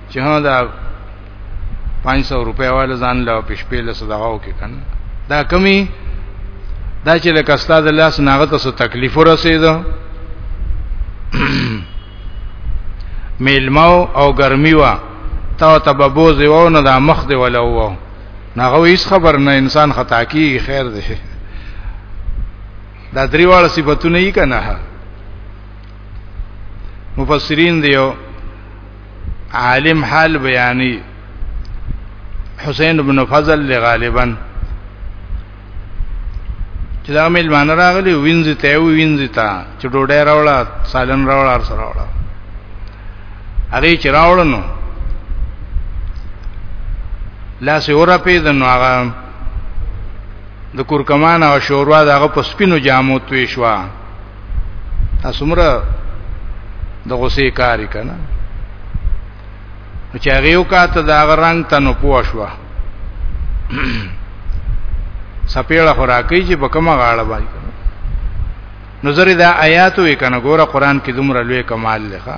چې ها دا 500 روپے والا ځان لا پښپې له صدقه وکي کنه دا کمی دا چې لکه استاد الله سناغه ته تکلیف ورسېده میلمو او ګرمي وا تا ته ببوز و نه دا مخ دی ولا و ناغه هیڅ خبر نه انسان خطا کی خیر دی دا دریواله صفاتونه یې کنه مفسرین دیو عالم حال بیانی حسین بن فضل لغالبا چې دا مل مان راغلی وینځ ته وینځ ته چې ډوډۍ راوړه سالن راوړه سره راوړه هغه چې راوړنو لاس اورا پیدا نو هغه د کورکمان او شوروا دغه په سپینو جامو توې شوه اسمره د غصې کاری کنه چې هغه یو کاته دا غرنګ تنو پوه شو سپیړه خوراکي چې په کومه غاړه باندې نظر دا آیات وی کنه ګوره قران کې دومره لوی کمال لخوا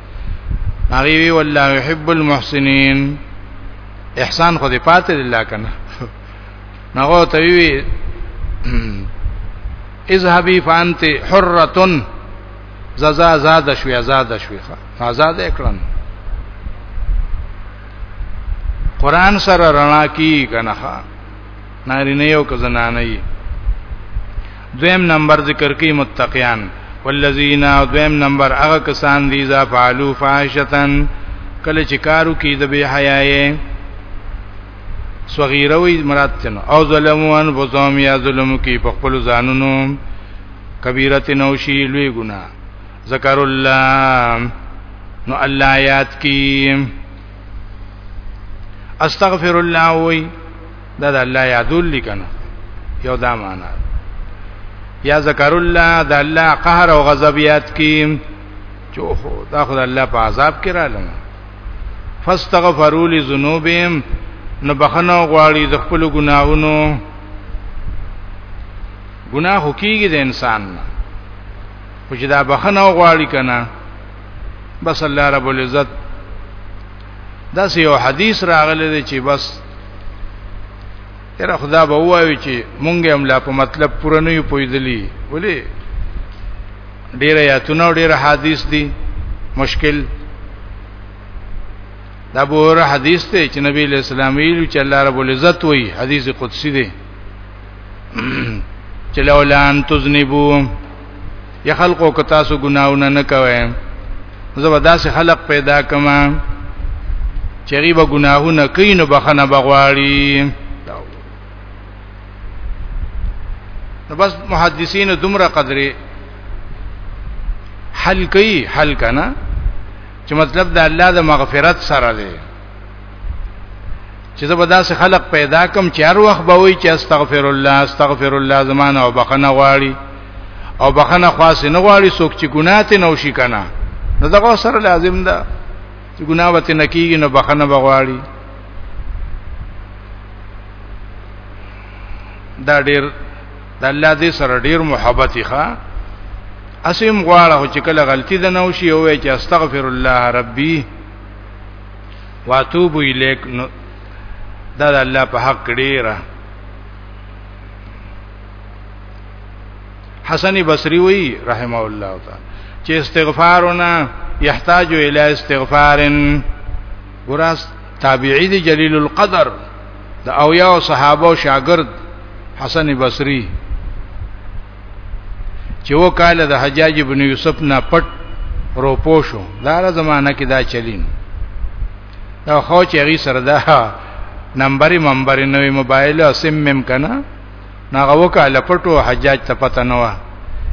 هغه وی والله يحب المحسنين احسان خو دې پاتې لله کنه نغه ته وی اذهبي فانت حره ززا زاد شوي آزاد شوي آزاد کړن قران سره رڼا کی کنه نارینه یو که زنانه یې دویم نمبر ذکر کوي متقیان والذین دویم نمبر هغه کسان دي ذا فعلوا فاحشتن کله چې کارو کې د بی حیاي صغیره وی مراد تنو او ظلمو ان فزوم یا ظلم کی په خپل ځانونو کبیرت نوشی لوی ګنا ذکر الله نو الله یاد کی استغفر الله وی دا د الله یادول لیکنه یو دا معنا یا ذکر الله د الله قهر او غضب یاد کی چې خو دا خو د الله په عذاب کې رالم فاستغفروا لذنوبهم نو بخنه غواړي د خپل ګناهونو ګناه کیږي د انسان نه خو چې دا بخنه غواړي کنه بس الله رب العزت دا سی یو حدیث راغلی دی چې بس یره خدا به وایي چې مونږ هم لا په مطلب پوره نه یو پویدلی ولی ډیر آیاتونه ډیر حدیث دي مشکل دا بوره حدیث ته چې نبی له اسلامي چې الله رب العزت وایي حدیث قدسی دی چې لولا ان تذنبو یا خلقو که تاسو ګناونه نه کوئ زبر داسې خلق پیدا کما چری به ګناهونه کین او بخنه بغواړي نو بس محدثین دومره قدرې حل کوي حل کنا چې مطلب د الله د مغفرت سره دی چې زه به داسې خلق پیدا کم چې هر وخت به وي چې استغفر الله استغفر الله زمانه او بخنه غواړي او بخنه خاص نه غواړي څوک چې ګناه ته نو شي کنه نو دغه سره لازم ده چې ګناه وته نکیږي نو بخنه بغواړي دا ډیر د الله دې سره ډیر محبت ښه اسیم غواړه چې کله غلطی ده نو شي او چې استغفر الله ربي واتوبو الیک نو دا د الله په حق ډیره حسن بصری وی رحمه الله تعالی چې استغفارنا يحتاج الى استغفار ګراس تابعی دی جلیل القدر د اویا صحابه او شاګرد حسن بصری چې وکاله د حجاج ابن یوسف نه پټ روپو شو دا را زمانہ کې دا چلین دا خو چې غي سره دا نمبرې منبرې نوې موبایل او سیم مم کنه ناغه وکاله پټو حجاج ته پته نه و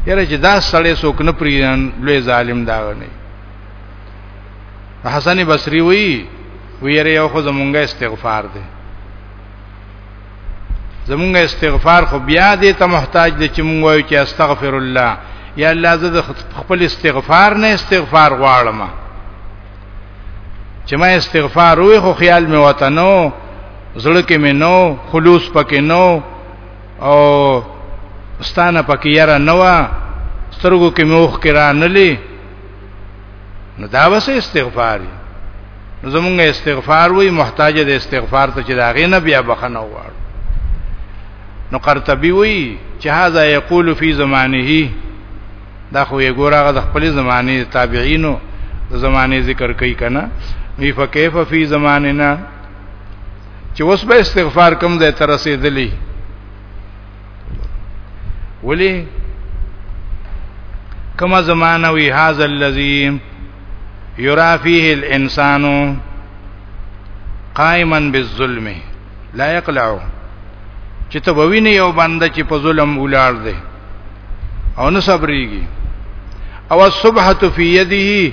یره چې دا سړی څوک نه پریان لوی ظالم دا غني حسن بصری وی ویره یو خو زمونږه استغفار دی زمونږ استغفار خو بیا دې ته محتاج دی چې مونږ وایو چې استغفر الله یا الله زه د خپل استغفار نه استغفار غواړم چې ما استغفار وې خو خیال مې وته نو زړه کې مې نو خلوص پکې نو او ستانه پکې یاره نو سترګو کې موخ کې را نلی نو دا وس استغفار دی نو زمونږ استغفار وای محتاج د استغفار ته چې دا غي نه بیا بخنه وړ نو قرطبي وای چې هاذا یقول فی زمانه دا خو یې ګور هغه د خپل زمانه تابعینو د زمانه ذکر کوي کنه نو فکیف فی زماننا چې اوس به استغفار کوم ځای تر رسیدلی ولی کما زمانه وی هاذا الذی یرا فیه الانسان قائما بالظلم لا یقلعو چې ته ووینې یو بنده چې په ظلم ولار دی او نه صبرېږي او الصبحه فی یده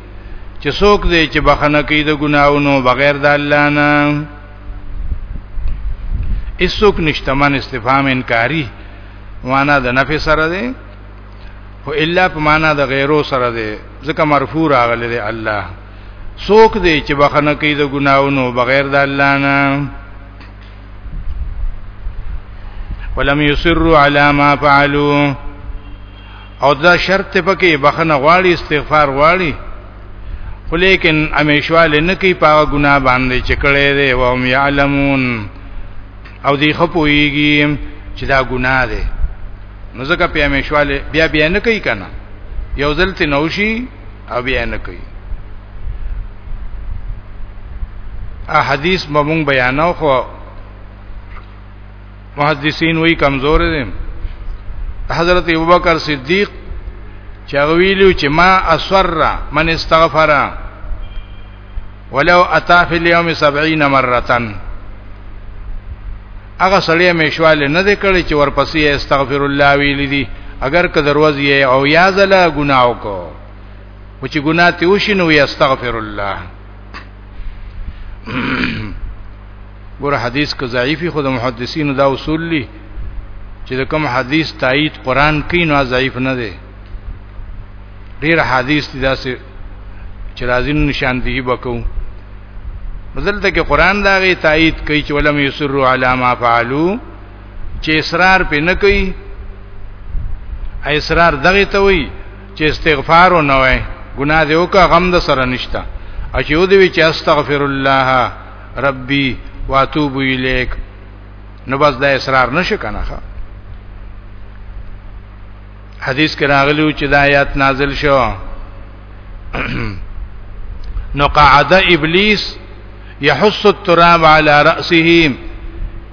چې څوک دې چې بخنه کوي د ګناونو بغیر د الله نه هیڅوک نشته من استفهام انکاری معنا د نفي سره دی خو الا په معنا د غیرو سره دی ځکه مرفوع راغلی دی الله څوک دی چې بخنه کوي د ګناونو بغیر د الله نه ولم يصروا على ما فعلوا او دا شرط پکې بخنه غواړي استغفار غواړي خو لیکن امیشواله نه کوي پاغه ګناه باندې چې کړي دي او هم يعلمون او دی خپويږي چې دا ګناه ده نو ځکه په امیشواله بیا بیا نه کوي کنه یو ځل ته نوشي او بیا نه کوي ا حدیث مبون بیانو خو محدثین وی کمزور دي حضرت ابوبکر صدیق چاویلو چې ما اسر من استغفر ولو اتا فی اليوم 70 مره هغه سړی مشواله نه دی کړی چې ورپسې استغفر الله ویل دي اگر که دروازه او یا زلا ګناو کو و چې ګناه ته وشي نو استغفر الله ګور حدیث که ضعیفی خود محدثین دا اصول لی چې د کوم حدیث تایید قران کې نو ضعیف نه دی ډیر حدیث دي داسې چې راځي نشان دی بکو مزلته کې قران دا غي تایید کوي چې ولم یسروا علی ما فعلوا چې اصرار پې نه کوي اصرار دغه ته وي چې استغفار و نه وای ګناه دې وکړه غم د سره نشته او چې ودی وی چې استغفر الله ربي واتوب الیک نو بس دا اصرار نشو کنه حدیث کې راغلی چې دا آیات نازل شو نو قعد ابلیس يحس التراب على رأسه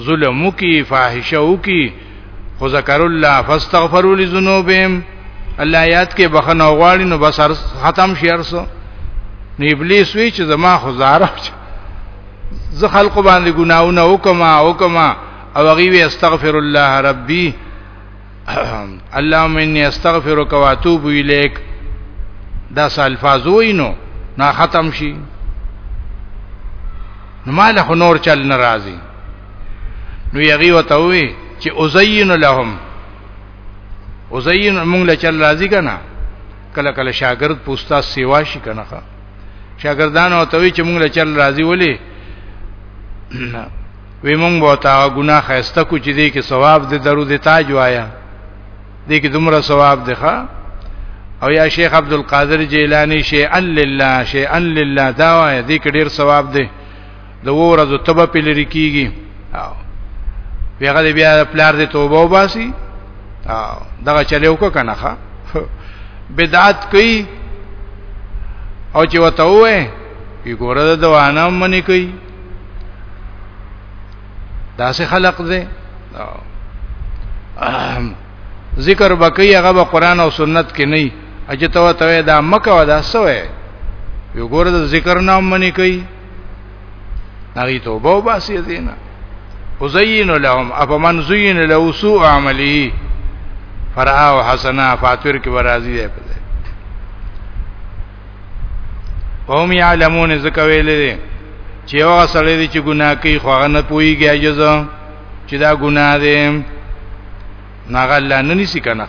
ظلم وکي فاحشه وکي خو ذکر الله فاستغفروا لذنوبهم الله یاد کې بخنه غواړي نو بس ختم شي ارسو نو ابلیس وی چې زما خو زاره زه خلق باندې ګناونه وکما وکما او غي وی استغفر الله ربي اللهم اني استغفرك واتوب اليك دا الفاظ وینو نا ختم شي نو مال خو نور چل ناراضي نو یغي وتوي چې ازین لهم ازین موږ له چل راضي کنا کله کله شاګرد پوستا سیوا شي کنه شاګردان او توي چې موږ له چل راضي ولي وی مونږ به تا ګناه خسته کو چې دې کې ثواب دې درود تاج وایا دې کې دومره ثواب دی ښا او یا شیخ عبد القادر جیلانی شیئا لله شیئا لله دا وایا دې کې ډیر ثواب دی د ورځو تبه پلری کیږي او پیغه دې بیا پلار دې توبه وباسي او دغه چلیو کو کنه ښا بدعت کوي او چې وته وې یګوره د دوانه منی کوي دا سه خلق دې ذکر بقي هغه به قران او سنت کې نه اجتوا ته دا مکه ودا سوې یو ګور د ذکر نام منی کوي هغه توبه وباسي دینه وزين لهم اپا من زين له سوء عمله فرعا حسنا فاتر کې برازي ده قوم یعلمون زکه ویلې دي چې هغه سړی دی چې ګناه کوي خو هغه نه پويږي اجازه چې دا ګناه دی ناغه الله نه نسی کنه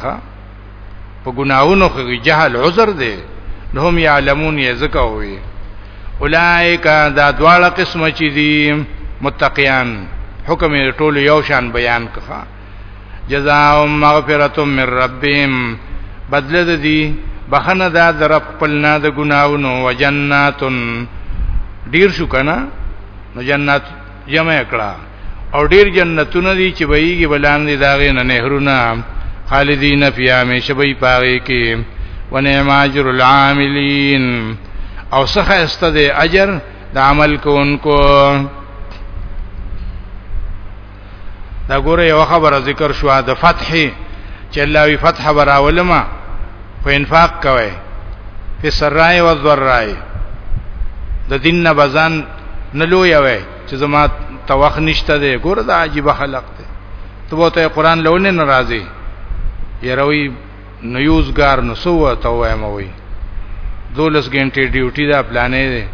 په ګناہونو کې جهل عذر دی لهم یعلمون یزکه وي اولائک دا دواړه قسم چې دي متقیان حکم ټول یو شان بیان کړه جزاهم مغفرة من ربهم بدل د دې بخنه دا در خپل نه د ګناونو وجناتن ډیر شو کنه نو جنت جمع کړه او ډیر جنتونه دي چې بهيږي بلاندې داغه نه نهرونه خالدین فی همیشه به پاره کې ونعم اجر العاملین او څخه استد اجر د عمل کوونکو دا ګوره یو خبره ذکر شو د فتح چې الله وی فتح براولما خو انفاق کوي په سرای او ذرای د دین نه بزن نه لوی وي چې زما توخ نشته دی ګوره دا عجیب خلق دی ته وته قران لونه ناراضي یروي نیوزګار نو سو ته وایم وي دولس غنټه ډیوټي دا پلانې دی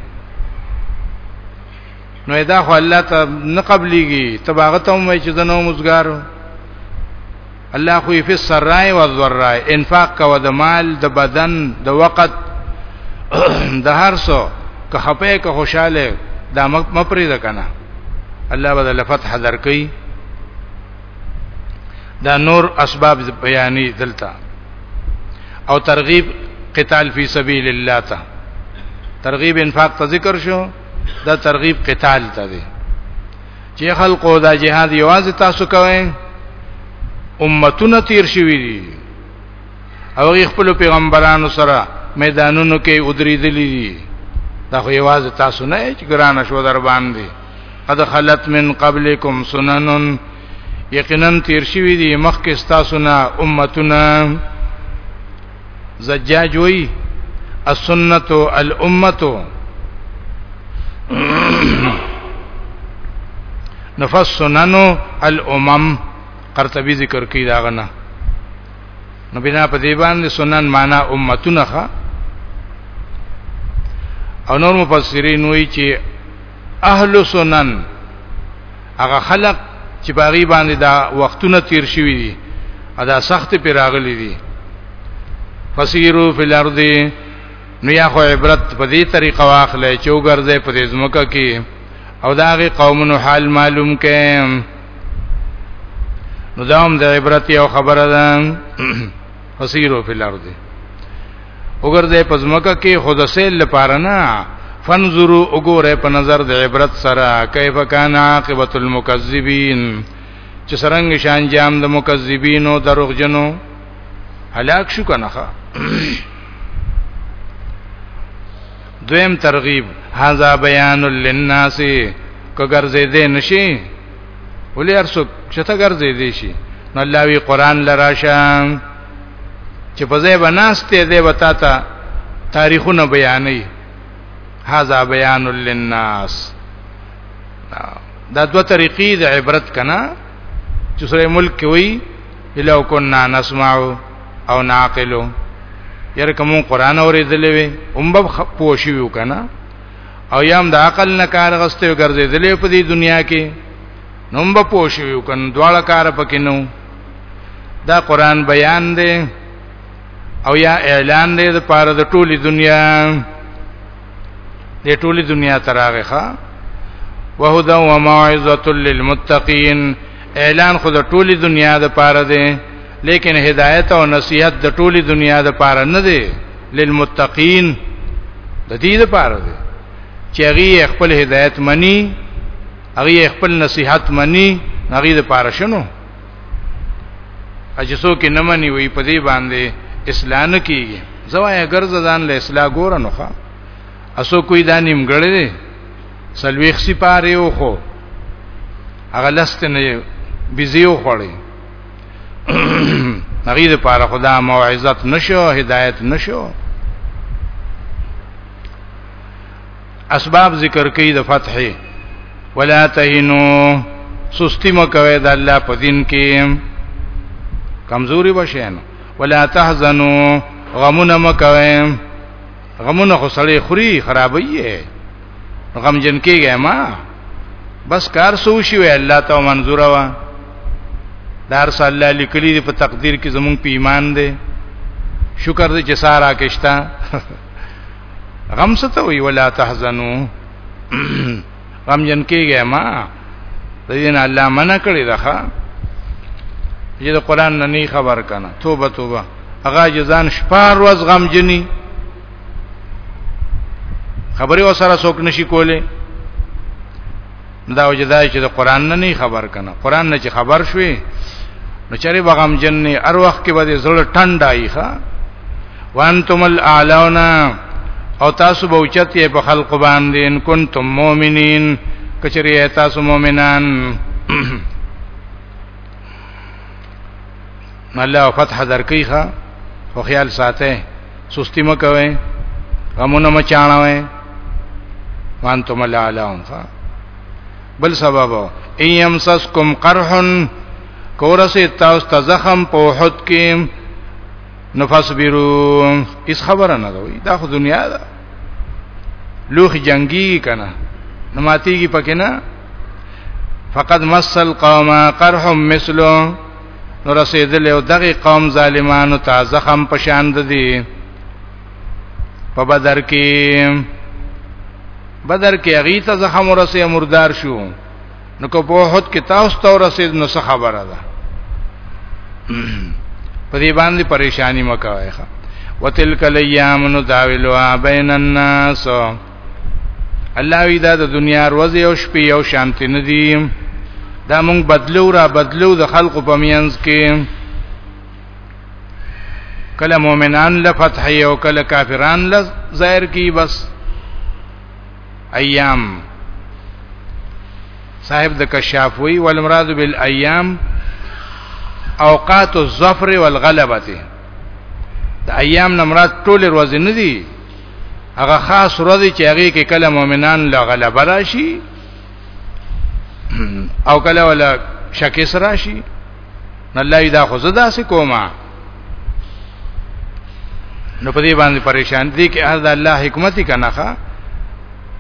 نو دا خو الله ته نه قبليږي تباغه ته مې چې زنو مزګارو الله خو په سرای او ذرای انفاق کا د مال د بدن د وقت د هر څو که خپه که خوشاله دا مپری ده کنه الله بدل فتح درکې دا نور اسباب بیانې دلته او ترغیب قتال فی سبیل الله ته ترغیب انفاق ته ذکر شو دا ترغیب قتال ته دی چې خلکو دا جهاد یوازې تاسو کوئ امتونه تیر شوی دي او خپل پیغمبرانو سره میدانونو کې ودرېدلې دي دا خو یوازې تاسو نه چې ګران شو در باندې قد خلت من قبلکم سنن یقینا تیر شوی دي مخکې تاسو نه امتونه زجاج وی السنت الامه نفسنن الامم قرطبی ذکر کی دا غنه نو بنا په دې باندې سنن معنا امتونه ښه او نور مفسرین وی چې اهل سنن هغه خلق چې باغی باندې دا وختونه تیر شوی دي ادا سخت پر راغلي دي فسیرو فی الارض نو یا خو عبرت په دې طریقه واخلې چې وګرځي په دې ځمکه کې او داغه قومونو حال معلوم کې نو دا هم د عبرت یو خبره ده فسیرو فی الارض وګرځي پزمکه کې خود سیل لپاره نه فنظروا وګوره په نظر د عبرت سره کیف کان عاقبت المکذبین چې سرنګ شان جام د مکذبینو دروغجنو هلاک شو کنه دویم ترغیب هاذا بیان للناس کګرځې دې نشي ولې ارسو چې ته ګرځې دې شي نو الله وی قران لراشه چې په ځای بناسته دې وتا ته تاریخونه بیانې هاذا بیان للناس دا دوه طریقې د عبرت کنا چې سره ملک وی الا كنا نسمع او نعقل ير کوم قران اورېدلې وي هم به پوښیو کنا او یام د عقل نه کار غسته ګرځي دلې په دې دنیا کې نوم به پوښیو کن دواړه کار پکې نو دا قران بیان دی او یا اعلان دی د پاره د ټولي دنیا د ټولي دنیا تراغه ښا وهدا و موعظه للمتقین اعلان خو د ټولي دنیا د پاره دی لیکن هدایت او نصیحت د ټولي دنیا د پاره نه دی للمتقین د دې لپاره دی چې هغه خپل هدایت مني هغه خپل نصيحت مني هغه لپاره شنو اجسو کې نه مني وي په دې باندې اصلاح نه کیږي زوایا ګرځه ځان له اصلاح ګور نه ښه اسو کوئی دا نیم غړې دي سلويخ سي پاره یو خو هغه لست نه بيزيو خړې هغه د پاره خدا موعظت نشو هدایت نشو اسباب ذکر کوي د فتح ولا تهنو سستی مکوي د الله په دین کې کمزوري بشین ولا تحزنو غمونه مکوي غمونه خو سړی خوري خرابوي یې غم جن کېږي ما بس کار سو شي وي الله ته منظور وا دار صلی الله لیکلی دی په تقدیر کې زمونږ په ایمان دی شکر دې چې سارا کېشتا غم ستوي ولا تحزنو غم جن کېږي ما د دې نه الله منع کړی ده ښا چې د قران نه نه خبر کنه توبه توبه هغه جزان شپار ورځ غم جنې خبرې وسره څوک نشي کوله دا وجدا چې د قران نه نه خبر کنه قران نه چې خبر شوي نو چرې بغم جنې ار وخت کې به زړه ټنډای ښا وانتم الاعلون او تاسو به اوچت یې په خلق باندې ان کنتم مؤمنین کچری تاسو مؤمنان الله فتح درکې ښا خو خیال ساته سستی مکوي غمونه مچانوي وانتم الاعلون ښا بل سبب ایم سسکم قرحن کورسه تاسو ته زخم په وحد کې نو فصبروا اس خبره نه دوی دا خو دنیا ده لوخي جنگي کنه نو ماتيږي پکې نه فقد مسل قوم قرح مثلو نو رسیدل او دغه قوم ظالمانو ته زخم پشاند دي په بدر کې بدر کې هغه ته زخم ورسې مردار شو نو کو په هوت کې تاسو ته ورسید نو څه خبره ده په دې باندې پریشانی مکوای ښا وتلک الیام نو داویلوا بین الناس الله وی دا د دنیا روز یو شپې یو شانتی ندی دا مونږ بدلو را بدلو د خلقو په مینځ کې کله مؤمنان له فتح او کله کافران له ظاهر کی بس ایام صاحب د کشاف وی والمراد بالایام اوقات الظفر والغلبه د ایام نه مراد ټول ورځې نه دي هغه خاص ورځې چې هغه کې کله مؤمنان لا غلبه راشي او کله ولا شکیس راشي نه الله دا خو زدا سې کوما نو په دې باندې پریشان دي کې هدا الله حکمت کنا ښا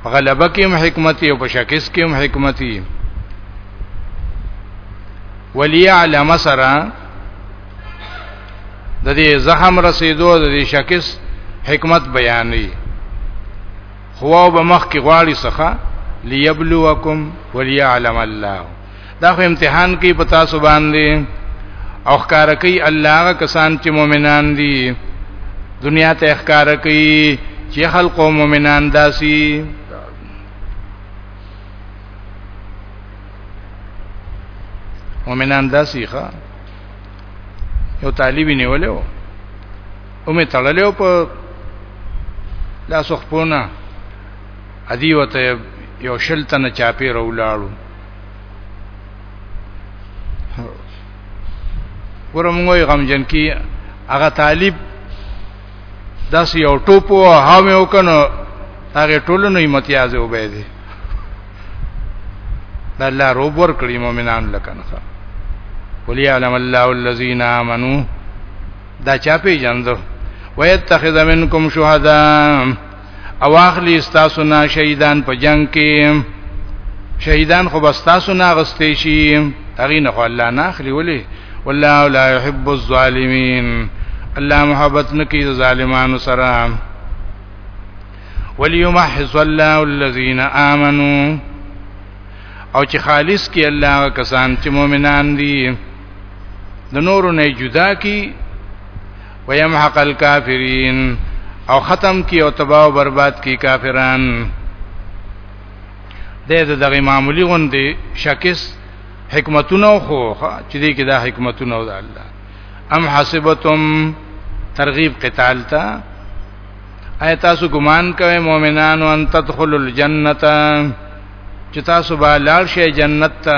غلبه کې هم حکمت او په شکست کې هم حکمت وليعلم سرا د دې زخم رسیدو د دې شکست حکمت بیانې خو به مخ کې غواړي څخه ليبلوکم وليعلم الله دا خو امتحان کوي په تاسو باندې او ښکار کوي الله کسان چې مؤمنان دي دنیا ته ښکار کوي چې خلق مؤمنان داسي مؤمنان داسي ښا یو طالب نیولیو او می تړلیو په لاسو خپونه ادي وته یو شل تنه چاپی رولاړو ورمغوي غم جن کی هغه طالب داس یو ټوپو ها مې وکنو هغه ټولنو امتیاز وبې دي دا الله روب ور کړی مؤمنان لکنه ولي علم الله الذين امنوا دا چا پیجندو ويتخذ منکم شهدا او اخلی تاسو نه شهیدان په جنگ کې شهیدان خو بس تاسو نه غستې شي هغه نه خو الله نه اخلي ولي والله لا يحب الظالمين الله محبت نکي ظالمانو سره وليمحص الله الذين آمنوا او چې خالص کې الله کسان چې مؤمنان دي د نورو نه جدا کی ويمحق الكافرين او ختم کی او تباہ و برباد کی کافران د دغه معمولی غوندې شکس حکمتونه خو چې دې کې دا حکمتونه او د الله ام حسبتم ترغیب قتال تا اي تاسو ګمان کوئ مؤمنانو ان تدخلوا الجنه چې تاسو به لاړ شئ جنت ته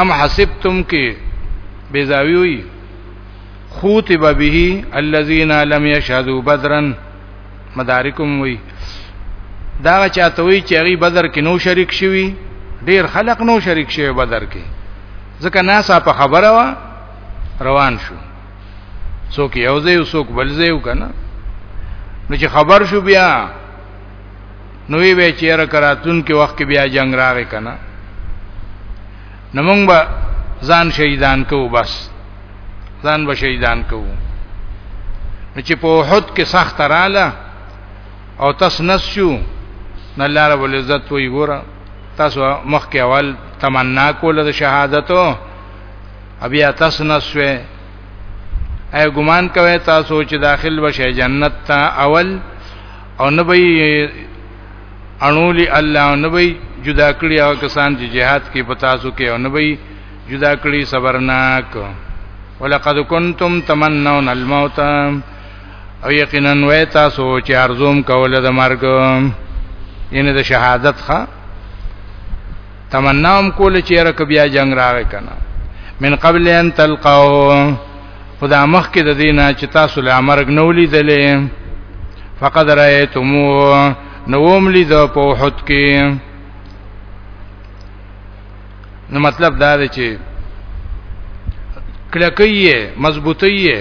ام حسبتم کې بیزاوی وی خوتب به الذين لم يشهدوا بدرا مدارکم وی دا چاته وی چې هغه بدر کې نو شریک شوی ډیر خلق نو شریک شوی بدر کې ځکه ناسا په خبره وا روان شو څوک یو ځای څوک بل ځای وکنه نو چې خبر شو بیا نو وی به چیرې کراتون کې وخت کې بیا جنگ راغی کنه نو موږ به ځان شهیدان کوو بس ځان به شهیدان کوو نو چې په وحد کې سخت رااله او تاسو نسو نه الله رب العزت وی ګوره تاسو مخکې اول تمنا کوله د شهادتو بیا تاسو نسوې اي ګمان کوي تاسو چې داخل بشئ جنت ته اول او نه به انولی الله نه به جدا کړی او کسان چې jihad کې پتا سو کې او نه به جدا کړی صبرناک ولقد کنتم تمنون الموت او یقینا وای تاسو چې ارزوم کوله د مرګ ینه د شهادت ښا تمنام کول چې رک بیا جنگ راغی کنه من قبل ان تلقاو خدا مخ کې د دینه چې تاسو له امرګ نو لیدلې فقد رایتمو نووم لید په وحد کې نو مطلب دا دی چې کلکیه مضبوطیه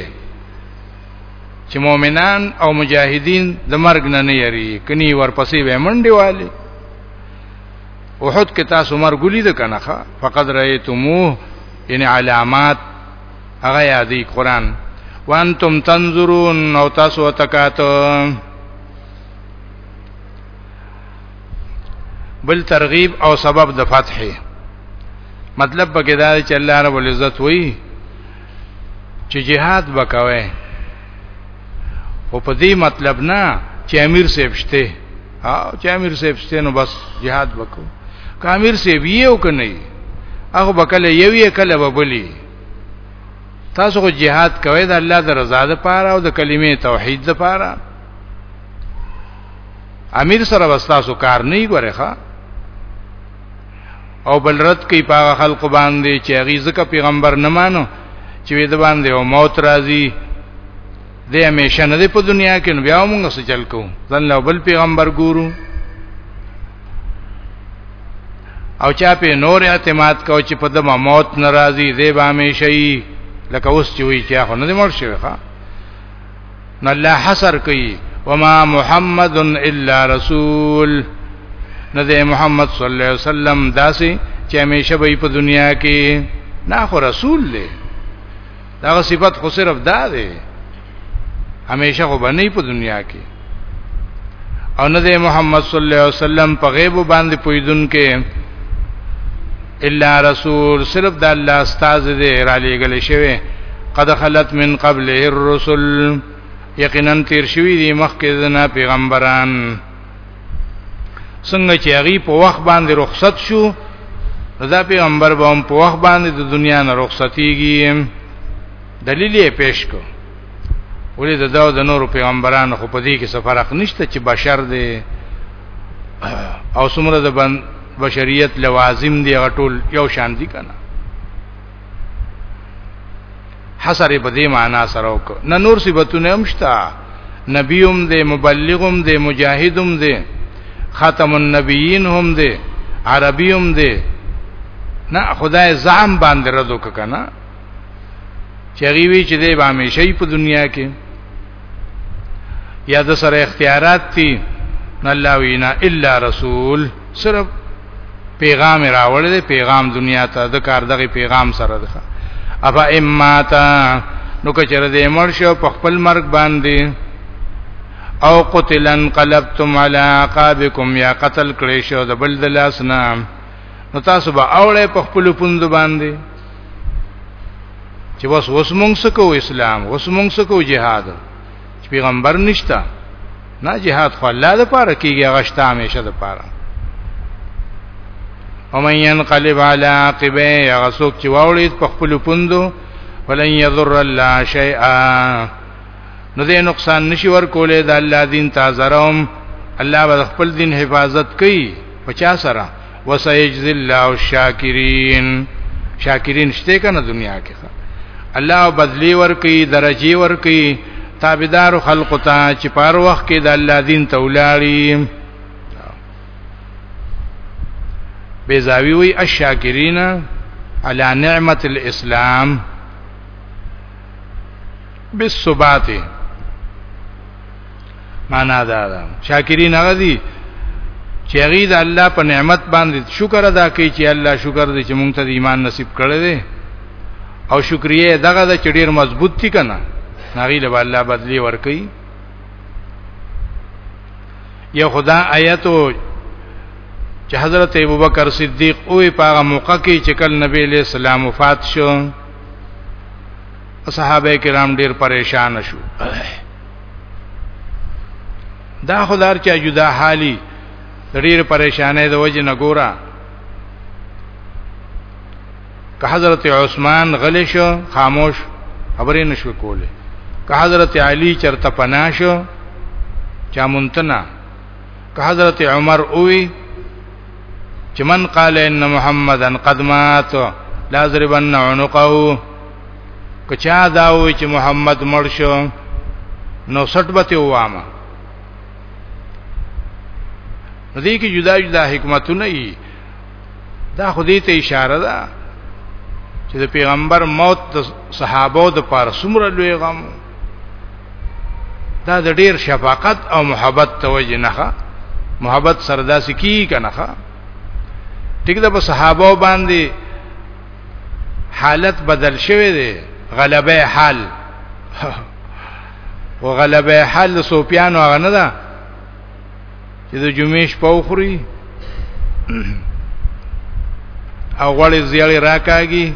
چې مؤمنان او مجاهدین د مرګ نه نه یری کني ورپسې به منډي والي وحد کې تاسو مرګ لید کنه فقد رایتمو ان علامات هغه یادی قران وانتم تنظرون او تاسو وتکاتو بل ترغیب او سبب د فتح مطلب پکې دا چې الله رب العزت وایي چې jihad وکوي او په دې مطلب نه چې امیر صاحب شته او چې امیر صاحب شته نو بس jihad وکړو کامیر صاحب یې وکنه هغه بکله یو یې کله وبلی تاسو خو jihad کوئ د الله د رضا لپاره او د کلمې توحید لپاره امیر سره وستاسو کار نه غوړي ښا او بل رد کوي په خلق باندې چې هغه ځکه پیغمبر نه مانو چې د باندې او موت راځي دی همیشه نه دی په دنیا کې نو بیا موږ څه چل کوو ځان له بل پیغمبر ګورو او چا په نور اعتماد کو چې په دمه موت ناراضي دی به همیشه یي لکه اوس چې وی چې خو نه دی مړ شوی ښا نو الله حسر کوي وما محمد الا رسول نه دی محمد صلی الله علیه وسلم داسي چې همیشه به په دنیا کې نه خو رسول دی دا صفت خو صرف دا دی همیشه خو باندې په دنیا کې او نه دی محمد صلی الله علیه وسلم په غیب باندې پویدون کې الا رسول صرف د الله استاد دی را لېګل شوی قد خلت من قبله الرسل یقینا تیر شوی دی مخکې د پیغمبران څنګه چې هغه په وخت باندې رخصت شو دا پیغمبر به هم په وخت باندې د دنیا نه رخصتيږي دلیل یې پیش کو ولې د داو د نور پیغمبرانو خو په دې کې څه فرق نشته چې بشر دی او څومره د بشریت لوازم دی غټول یو شان دي کنه حسر په دې معنا سره وک نه نور صفاتونه هم شته نبیوم دې مبلغوم دې مجاهدوم دې خاتم النبیین هم دې عربیوم دې نه خدای زعم باندې رد وک کنه چری وی چې دې به همیشه په دنیا کې یا د سره اختیارات دي الله وینا الا رسول صرف پیغام راوړل دی پیغام دنیا ته د کار دغه پیغام سره ده افا اماتا نو کچره دې مړ شو په خپل مرګ باندې او قتلن قلبتم علی عقابکم یا قتل کړی شو د بل د لاس نه نو تاسو به اوړې په خپل پوند باندې چې وس وس مونږ سکو اسلام وس مونږ سکو جهاد چې پیغمبر نشته نه جهاد خو الله د پاره کیږي هغه شته همیشه د پاره ومن ينقلب على عقبه هغه څوک چې واولید په خپل پوندو ولن يضر الله شيئا نو دې نقصان نشي ورکولې د الله دین تازروم الله به خپل دین حفاظت کوي پچا سره وسيجزي الله الشاکرین شاکرین شته کنه دنیا کې الله بدلی ورکی درجی ورکی تابعدار خلق ته چې پار وخت کې د الله دین ته ولاړی بیزاوی وی الشاکرین علی نعمت الاسلام بالثبات معنا دا ده شاکرین هغه دي چې هغه د الله په نعمت باندې شکر ادا کوي چې الله شکر دې چې مونږ ته ایمان نصیب کړی دی او شکریا دغه د چډیر مضبوط دي کنه هغه له الله بدلی ور کوي یا خدا آیاتو چې حضرت ابوبکر صدیق اوې پاغه موقع کې چې کله نبی له سلام وفات شو صحابه کرام ډیر پریشان شو دا خدار چا جدا حالي ډیر پریشانې د وجه نه ګورا که حضرت عثمان غلی شو خاموش خبرې نشو کوله که حضرت علی چرته پنا شو چا مونتنا که حضرت عمر اووی چې من قال ان محمدن قد مات لا ضربن عنقه کچا دا وی چې محمد مړ شو نو سټ به ته وامه دې کې جدا جدا حکمتونه ای دا خو دې ته اشاره ده چې د پیغمبر موت د صحابه د پار سمره لوی غم دا د ډیر شفقت او محبت توجه نه محبت سردا سکی کنه ټیک ده په صحابه باندې حالت بدل شوی دی غلبه حال و غلبه حال سوپیانو هغه نه ده چې د جمعې شپه وخوري او غوړې زیړې راکاږي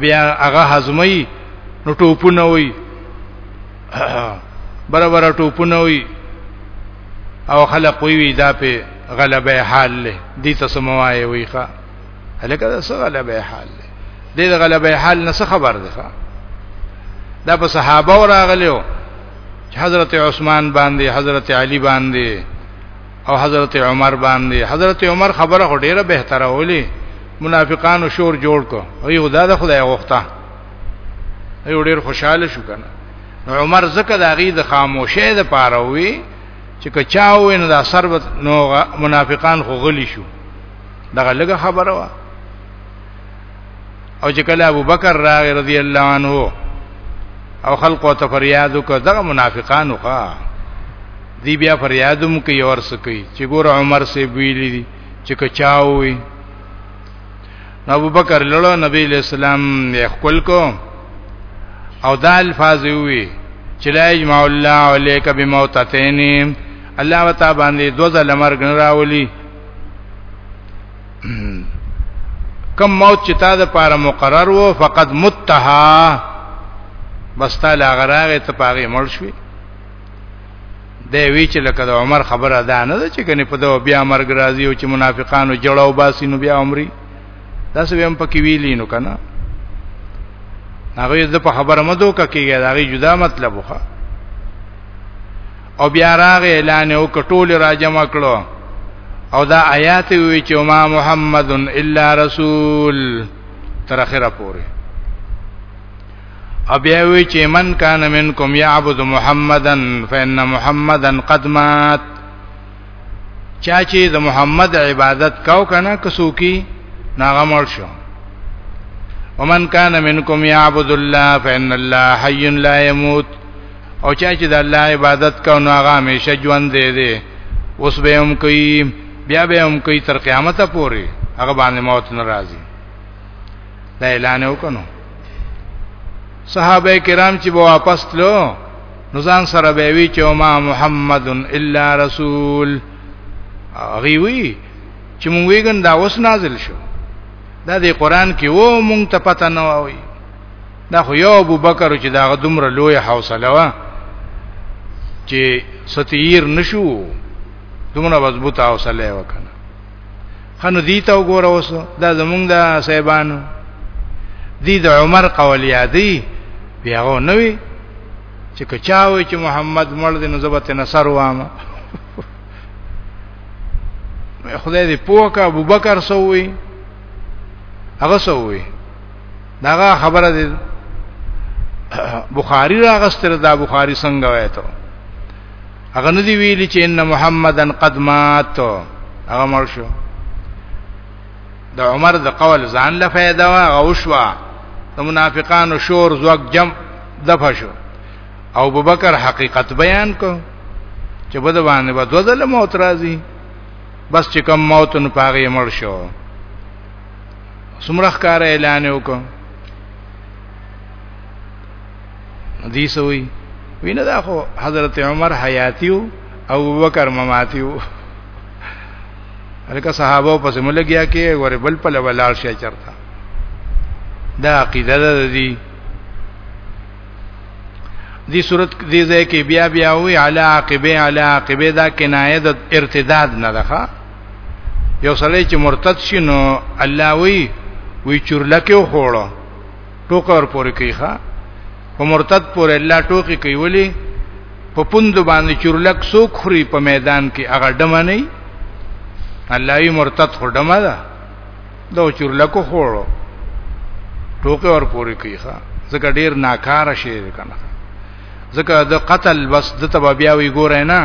بیا هغه هضمي نو ټوپونه وي برابر ټوپونه وي او خلق وي دا په غلبه حال له دې ته سموایي وي ښا هلکه دا څه غلبه حال له دې غلبه حال نه څه خبر ده ښا دا په صحابه راغلیو حضرت عثمان باندې حضرت علی باندې او حضرت عمر باندې حضرت عمر خبره ډیره بهتره ولي منافقانو شور جوړ کو او یو دا د خدای غوښته یو ډیر خوشاله شو کنه عمر زکه د غي د خاموشه د پاره وی چې کچاو ان د اثر نو منافقان خو غلی شو دغه لګه خبره وا او چې کله ابو بکر راغ رضی الله عنه او خلق او تفریاد کو دغه منافقانو ښا دی بیا فریادم کوي ورس کوي چې ګور عمر سي ویلي چې کچاوي ابو بکر لړو نبی علیہ السلام یې خپل کو او دا الفاظ وی چې لا یجمع الله علیک بموتتین الله وتا باندې دو ځل مرګ نه راولي کم موت چې تا د پاره مقرر وو فقط متها بس تا لا غراغه ته پاره مړ شوی دی وی چې لکه د عمر خبره ده نه چې کني په دو بیا مرګ راځي او چې منافقانو جړاو باسي نو بیا عمرې دا څه هم پکې ویلی نو کنه هغه د په خبره مدو ککیږي دا غي جدا مطلب وخه او بیا راغ اعلان او کټول را جمع کړو او دا آیات وی چې ما محمد الا رسول تر اخره پوره او بیا وی چې من کان منکم یعبد محمدن فإن محمدن قد مات چا چې د محمد عبادت کاو کنه کسو کی ناغه مړ شو ومن کان منکم یعبد الله فإن الله حي لا يموت او چا چې د الله عبادت کاو نو هغه همیشه ژوند دی دی اوس به هم کوي بیا به هم کوي تر قیامت پورې هغه باندې موت ناراضي دا اعلان وکړو صحابه کرام چې به واپس تلو نو ځان سره به وی چې ما محمد الا رسول هغه وی چې مونږ ویګن دا اوس نازل شو دا د قران کې وو مونږ ته پته نه وای دا خو یو ابو بکر چې دا دومره لوی حوصله وا چې ستیر نشو دومره مضبوط حوصله وکړه خنو دی ته وګوره اوس دا زمونږ د صاحبانو دی د عمر قول یادی بیا غو نوی چې کچاوي چې محمد مړ دی نو زبته نصر وامه خدای دې پوکا ابوبکر سووي هغه سووي داغه خبره دې بخاری راغستره دا بخاری څنګه وایته هغه ندی ویلی چې ان محمدن قد مات هغه مړ شو د عمر د قول ځان له فائدہ وا غوشوا د منافقانو شور زوګ جم دفع شو او بوبکر حقیقت بیان کو چې بده باندې به دو ځله موت راځي بس چې کم موت نو پاغه مړ شو سمرخ کار اعلان وکړ دی سوی وینه دا خو حضرت عمر حیاتیو او بکر مماتیو الکه صحابه پس ملګیا کې ور بل په لولاړ شي چرتا دا عقیده ده دی دی صورت دی ځای کې بیا بیا وی علی عاقبه علی عاقبه دا کنایه د ارتداد نه ده یو سړی چې مرتد شي نو الله وی وی چورلکه خوړو ټوکه ور پورې کوي ښا په مرتد پورې الله ټوکی کوي ولی په پوند باندې چورلک سوک خوري په میدان کې هغه ډمه نه الله یې مرتد خو ډمه ده دا چورلکو خوړو ټوکه ور پورې کوي ښا ځکه ډیر ناکاره شي کنه ځکه د قتل بس د تبا بیا وی ګورای نه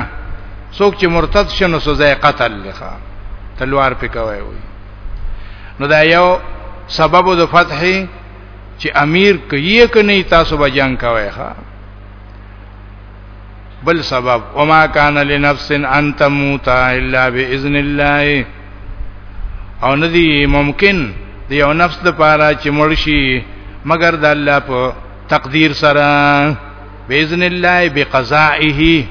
څوک چې مرتد شنو سزا قتل لخوا تلوار پکوي وي نو دا یو سبب د فتح چې امیر کوي کني تاسو به جنگ کوي ښا بل سبب وما کان لنفس ان تموت الا باذن الله او ندی ممکن دی یو نفس د پاره چې مړ شي مگر د الله په تقدیر سره باذن الله بقضائه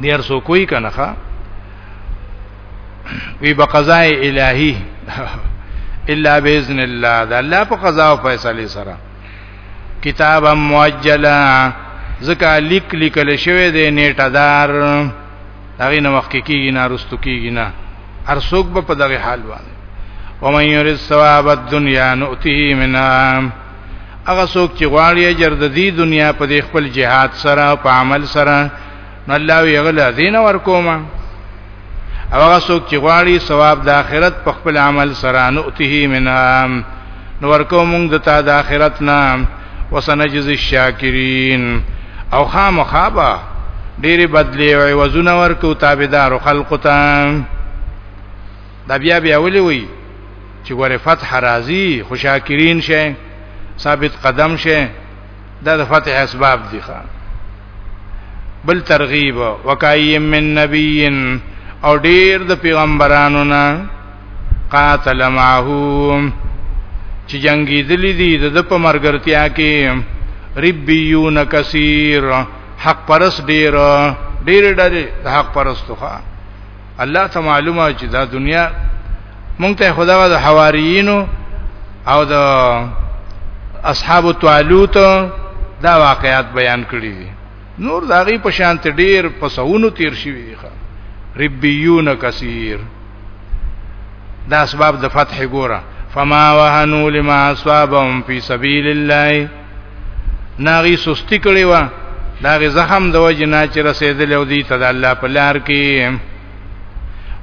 دی هر سو کوی کنه ښا وی بقضاء الہی الا باذن الله دا الله په قضا او فیصله سره کتاب موجلا زکا لیک لیکل شوی دی نیټه دار هغه نو وخت کیږي نه رستو کیږي نه هر څوک به په دغه حال باندې ومن یرید ثواب الدنیا نؤتیه منها هغه څوک چې غواړي اجر د دې دنیا په دې خپل جهاد سره او په عمل سره نو الله یې غل دین ورکوما او هغه څوک چې غواړي ثواب د آخرت په خپل عمل سره نؤته منها نو ورکو موږ د تا د آخرت نه وسنجز الشاکرین او خامخابا ډېری بدلی او وزن ورکو تابعدار خلق ته دا بیا بیا ولي وي چې ګوره فتح راځي خو شاکرین شي ثابت قدم شي دا د فتح اسباب دي ښا بل ترغیب وکایم من نبیین او ډیر د پیغمبرانو نه قاتل معهم چې جنگی دلی دي د په مرګرتیا کې ربیون کثیر حق پرس ډیر ډیر ډیر حق پرستوخه الله ته معلومه چې دا دنیا مونږ ته خدای د حواریینو او د اصحاب طالوت دا واقعات بیان کړی دي نور داغي په شان ته ډیر په سونو تیر شي دي ربيون کثیر دا اسباب د فتح ګوره فما وهنوا لما اصابهم في سبيل الله ناغي سستی کړی و داغه زخم د وجه نه چې رسیدل او دی ته د الله په لار کې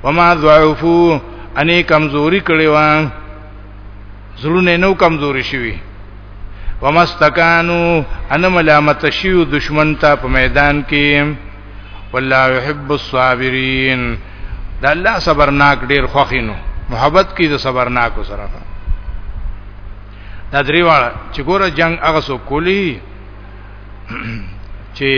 وما ضعفو اني کمزوري کړی و زلونه نو کمزوري شوی ومستکانو ان ملامت شیو دشمن ته په میدان کې والله يحب الصابرین دا الله صبرناک ډیر خوخینو محبت کی د صبرناکو سره دا درې واړه چې ګوره جنگ هغه سو کولی چې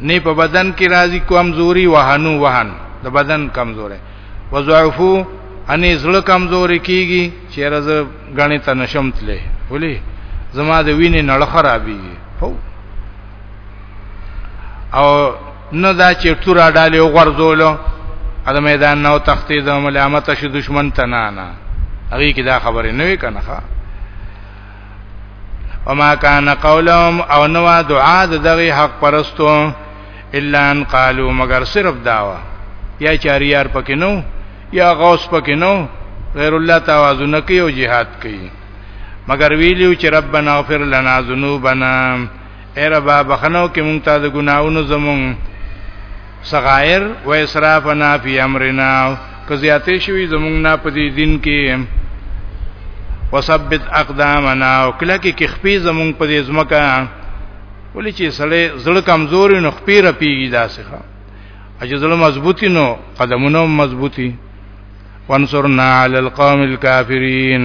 نه په بدن کې راځي کمزوري وهنو وهن د بدن کمزوري وضعفو اني زړه کمزوري کیږي چې راز غني ته نشم تلې ولي زما د وینې نړ خرابي او نه دا چې تورا ډالې وغورځولو اده میدان نو تختې د ملامت شي دشمن ته نه نه هغه کې دا خبره نه وی کنه ښا وما كان قولهم او نو دعا د دغه حق پرستو الا ان قالوا مگر صرف داوا یا چاریار پکې نو یا غوث پکې نو غیر الله توازن کوي او jihad کوي مگر ویلیو چې ربنا اغفر لنا ذنوبنا اے ربا بخنو کې مونږ ته د ګناونو زمون صغائر و اسرافنا فی امرنا که زیاتې شوی زمونږ نه په دې دین کې وثبت اقدامنا او کله کې کې خپې زمونږ په دې ځمکه ولې چې سړی زړه کمزوري نو خپې رپیږي داسې ښه اجه زړه مضبوطی نو قدمونه مضبوطی وانصرنا علی القوم الكافرین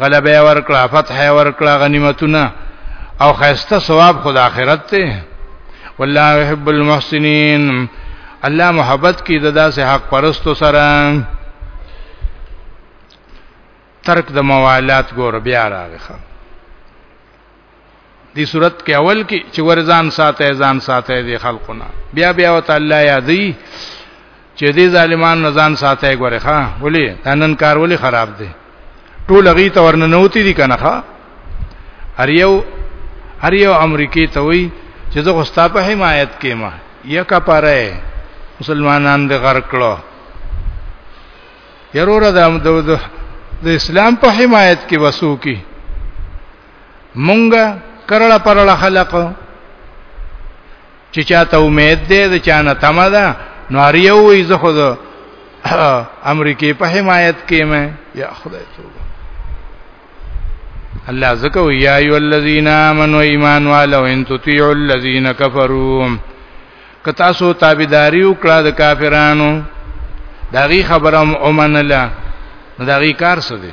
غلبه ورکړه فتح ورکړه غنیمتونه او خیسته ثواب خدا آخرت ته والله يحب المحسنين الله محبت کی ددا سے حق پرستو سره ترک د موالات ګور بیا راغخه دی صورت کې اول کې چې ورزان ساته ځان ساته دي خلقونه بیا بیا وت الله یادی چې دې ظالمان نزان ساته غره ښا ولي تنن کار ولي خراب دي ټول غي ته ورننوتی دي کنه ښا هر یو هر یو امریکای ته وی چې زه خوستا په حمایت کې ما یکا پاره مسلمانان دې غر کړو یروره د د اسلام په حمایت کې وسو کې مونږه کرړه پرړه خلق چې چاته امید دې د چانه تمه ده نو هر یو وي زه خو امریکای په حمایت کې مې یا خدای توبه الله زکه یا ایو الذین آمنوا ایمان والو ان تطیعوا الذین کفروا کتا سو تابعداري وکړه د کافرانو داغي خبره ومنله داغي کار څه دی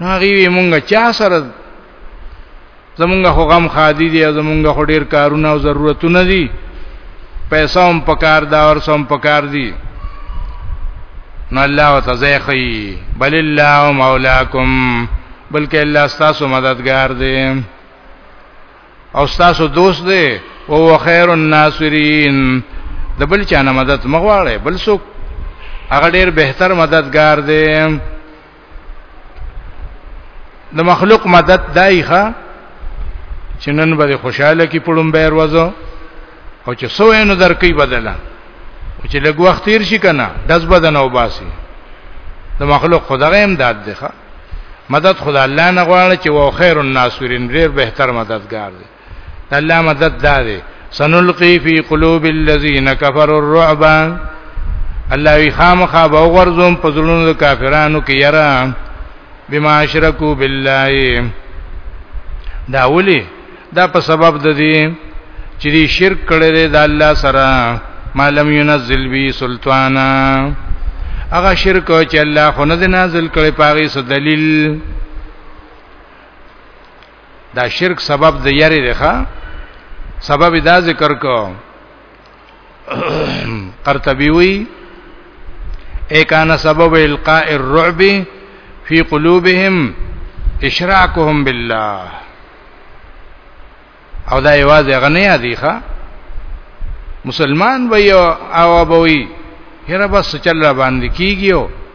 هغه وی مونږه چا سره زمونږه خو غم خادي دي زمونږه خو ډیر کارونه او ضرورتونه دي پیسې هم پکار دا ور سم پکار دي نو الله وتزيخي بل الله مولاکم بلکې الله ستاسو مددگار دی او ستاسو دوست دی او هو خیر الناصرین د بل چا نه مدد مغواړي بل څوک هغه ډیر بهتر مددگار دی د مخلوق مدد دایخه چې نن به خوشاله کی پړم به وروزو او چې سو نو درکې بدله او چې لږ وخت تیر شي کنه دز بدن او باسي د مخلوق خدای امداد دی ښا مدد خدای الله نه غواړي چې و خیر الناصرین ډیر بهتر مددگار دی الله مدد داده سنلقي في قلوب الذين كفروا الرعب الله وی خامخا به غرزم په زړونو د کافرانو کې یرا بما اشرکو بالله دا ولي دا په سبب د دې چې دې شرک کړي د الله سره مالم ينزل بي سلطانا هغه شرک چې الله خو نه نازل کړي پاغي څه دلیل دا شرک سبب د یری دی ښا سبب دا ذکر کو قرطبی وی اکان سبب القاء الرعب فی قلوبهم اشراکهم بالله او دا یواز غنی دی ښا مسلمان وی او ابوی هر بس چل را باندې کیږي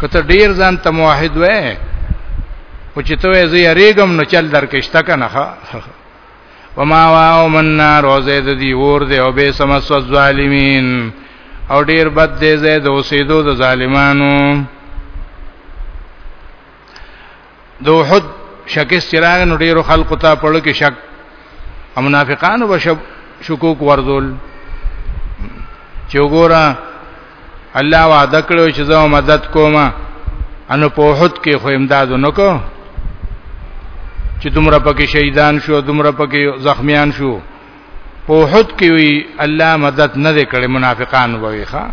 کته ډیر ځان ته موحد وې او چې ته یې زی ریګم نو چل درکشته کنه وما واو من نار او زید دی ور دی او به سمس ظالمین او ډیر بد دی زید اوسېدو د ظالمانو د وحد شکست چراغ نو ډیرو خلکو ته پړو کې شک منافقانو بشب شکوک ورزول چې وګوره الله وعده کړو چې زه مدد کوم انو په وحد کې خو امداد نکو چې دومره پکې شهیدان شو دومره پکې زخمیان شو په وحد کې وی الله مدد نه کړي منافقان وایي ښا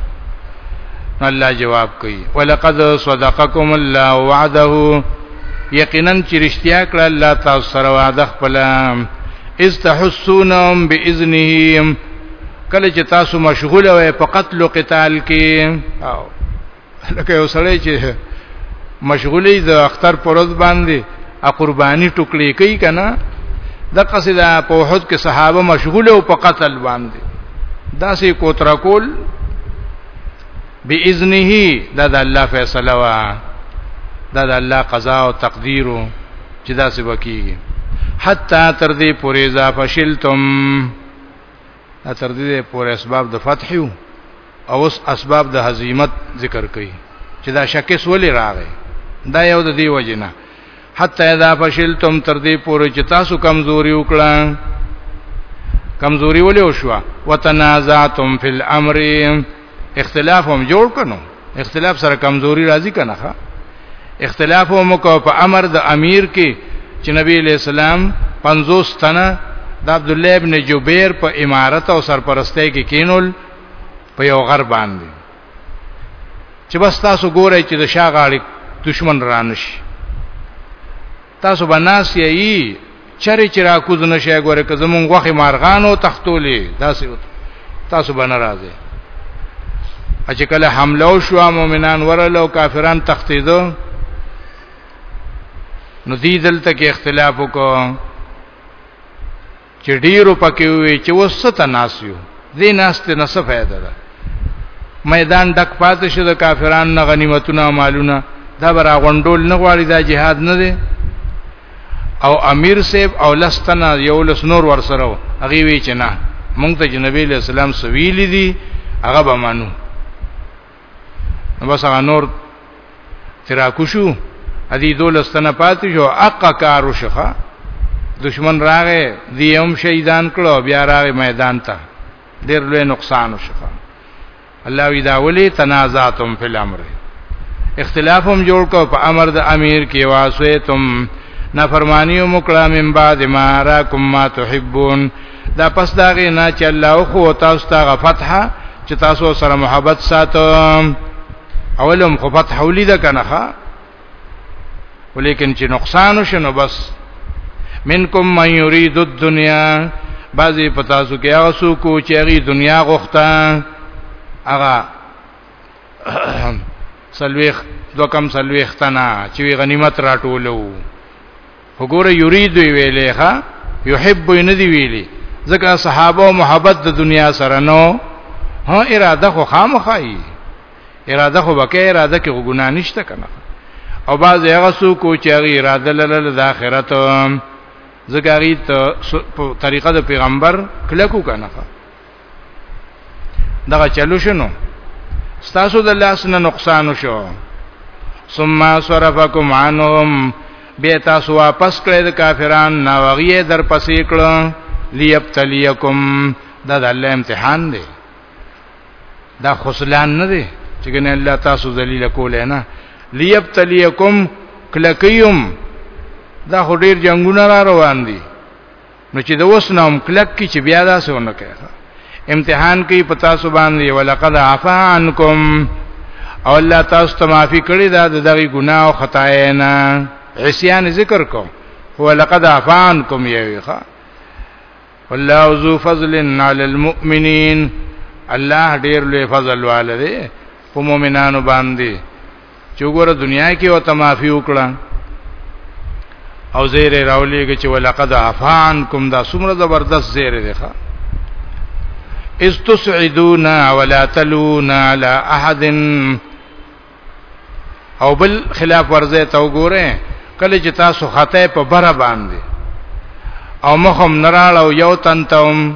الله جواب کوي ولقد صدقكم الله وعده یقینا چې رښتیا کړه الله تاسو سره وعده خپل استحسونهم باذنهم کله چې تاسو مشغول وئ په قتل او قتال کې او لکه یو سړی چې مشغولې د اختر پرز باندې ا قرباني ټوکلې کوي کنه د قصدا په وحد کې صحابه مشغول او په قتل باندې دا سي کوترا کول باذنه دا د الله فیصله وا دا د الله قضا او تقدیر چې دا سي وکیږي حتا تر دې پورې اضافه شلتم تر دې پورې اسباب د فتح او اوس اسباب د هزیمت ذکر کړي چې دا شکست ولې راغی دا یو د دې وجنه حتی اذا فشلتم تر دې پورې چې تاسو کمزوري وکړه کمزوري ولې وشوه وتنازعتم فی الامر اختلاف هم جوړ کنو اختلاف سره کمزوري راځي کنه ښا اختلاف هم کو په امر د امیر کې چې نبی علیہ السلام 50 تنه د عبد الله ابن جبیر په امارت او سرپرستۍ کې کینول په یو غر باندې چې بس تاسو ګورئ چې د شاغاړي دشمن رانشي تاسو به ناس یی چرې چې را کوز نشي ګوره که زمونږ وخت مارغانو تختولې داسې تاسو به ناراضه چې کله حمله او شو مؤمنان ورل او کافران تختیدو نو دې دلته کې اختلاف وکړو چې ډیرو پکې وي چې وسته ناس یو دې ناس ته نس فائدہ ده میدان ډک پاتې شو د کافرانو نه غنیمتونه او مالونه دا برا غونډول نه غواړي دا جهاد نه دی او امیر صاحب او لستنا یو لس نور ور سره هغه وی چې نه مونږ ته جنبی له سلام سویل دي هغه به مانو نو بس هغه نور تراکو شو ادي دولستنه پاتې شو اقا کارو شخه دشمن راغې دی هم شهیدان کړو بیا راغې میدان ته ډېر لوی نقصان شخه الله وی دا ولی تنازعتم فی الامر اختلاف هم جوړ کو په امر د امیر کې واسوې تم نافرمانی وکړه من بعد ما راکم ما تحبون دا پس دا غي نه چې الله او خو تاسو ته غفتحه چې تاسو سره محبت ساتو اولم خو فتح ولید کنه ښا ولیکن چې نقصان شنو بس منکم من یرید الدنیا بعضی پتا سو کې هغه سو کو چې هغه دنیا غوښته هغه سلويخ دو کم سلويخ تنا چې غنیمت راټولو وګوره یرید ویلې ښا یحب نه دی ویلې ځکه صحابه او محبت د دنیا سره نو ها اراده خو خامخای اراده خو بکې اراده کې ګناه نشته کنه او باز هغه سو کو چې هغه اراده لرله د آخرت ځکه هغه ته طریقه د پیغمبر کلکو کنه دغه چلو شنو ستاسو د لاس نه نقصان شو ثم صرفكم عنهم به تاسو واپس کړئ د کافرانو نه وغیه در پسې کړو لیبتلیکم دا د الله امتحان دی دا خسلان نه دی چې ګنې الله تاسو ذلیل کول نه لیبتلیکم کلکیوم دا خو ډیر جنگونه را روان دي نو چې د اوس نوم کلک کی چې بیا دا سونه کوي امتحان کوي پتا سو باندې ولقد عفا عنکم او الله تاسو ته معافي کړی دا د دغه ګناه او خطا نه عصيان ذکر کو هو لقد عفا عنکم یوخه والله ذو فضل علی المؤمنین الله ډیر لوی فضل والده په مؤمنانو باندې چې وګوره دنیا کې او تمافي وکړه او زیره راولېږي چې ولقد عفان کوم دا څومره زبردست زیره دی ښا استسعدون ولا تلون على احد او بل خلاف ورزه ته وګوره کله چې تاسو خطه په بره باندې او مخم نراړ او یو تنتم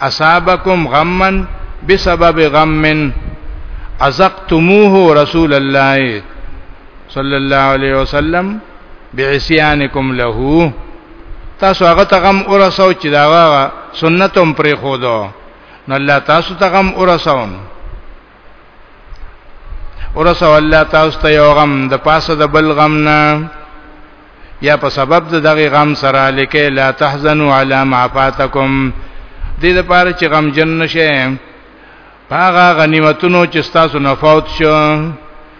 اصابکم غمن بسبب غمن ازقتموه رسول الله صلی الله علیه وسلم بعصيانکم له تاسو هغه ته غم ورسو چې دا سنتوم پرې خو دو نو الله تاسو ته غم ورسون ورسو الله تاسو ته یو غم د پاسه د بل غم نه یا په سبب د دغه غم سره لکه لا تحزنوا علی ما فاتکم دې د پاره چې غم جن نشه هغه غنیمتونو چې تاسو نه فوت شو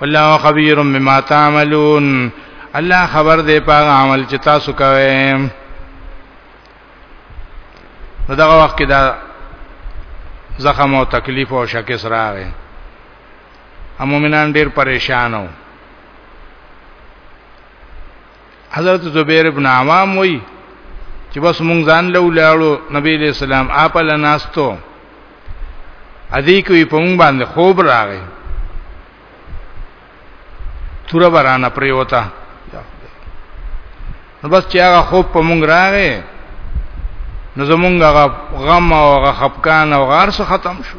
والله خبير بما تعملون الله خبر دی په عمل چې تاسو کوئ نو دغه وخت کې دا زخم او تکلیف او شکه سره راغی امومنان ډیر پریشان وو حضرت زبیر ابن عوام وی چې بس مونږ ځان له ولاړو نبی علیہ السلام اپل ناستو ادي کوي په مونږ باندې خوب راغی تور برانه پریوتا نو بس چې هغه خوب په مونږ راغی نو زمونږ هغه غم او هغه خپکان او غار څه ختم شو